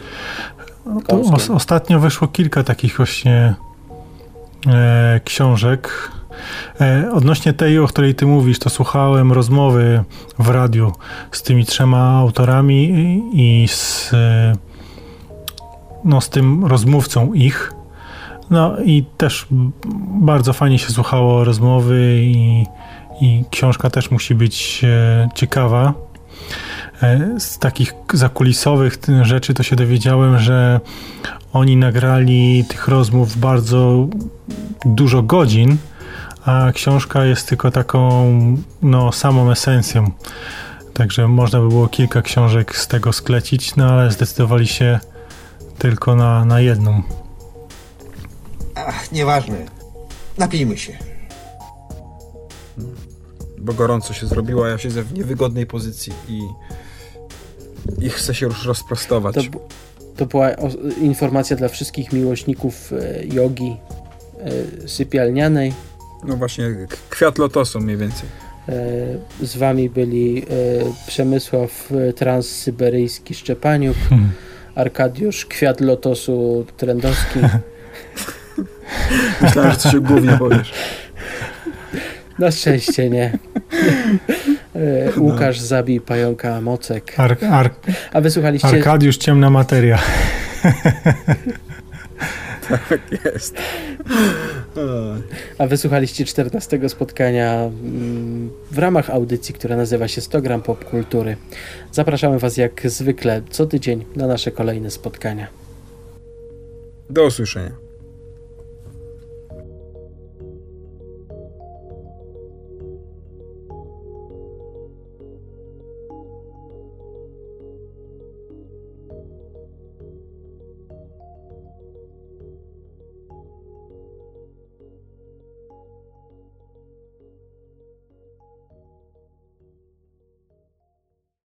No os ostatnio wyszło kilka takich właśnie e, książek. E, odnośnie tej, o której ty mówisz, to słuchałem rozmowy w radiu z tymi trzema autorami i, z, e, no, z tym rozmówcą ich. No i też bardzo fajnie się słuchało rozmowy i, i książka też musi być e, ciekawa. Z takich zakulisowych rzeczy to się dowiedziałem, że oni nagrali tych rozmów bardzo dużo godzin, a książka jest tylko taką no, samą esencją. Także można by było kilka książek z tego sklecić, no ale zdecydowali się tylko na, na jedną. Ach, nieważne. Napijmy się. Bo gorąco się zrobiło, a ja siedzę w niewygodnej pozycji i, i chcę się już rozprostować. To, to była informacja dla wszystkich miłośników e, jogi e, sypialnianej. No właśnie, kwiat lotosu mniej więcej. E, z wami byli Przemysław Transsyberyjski Szczepaniuk, hmm. Arkadiusz Kwiat Lotosu Trendowski. Myślałem, że coś o głównie powiesz. Na szczęście nie. E, Łukasz no. zabij pająka Mocek. Ar, ar, A wysłuchaliście... Arkadiusz ciemna materia. tak jest. A wysłuchaliście 14 spotkania mm, w ramach audycji, która nazywa się 100 gram popkultury. Zapraszamy Was jak zwykle co tydzień na nasze kolejne spotkania. Do usłyszenia.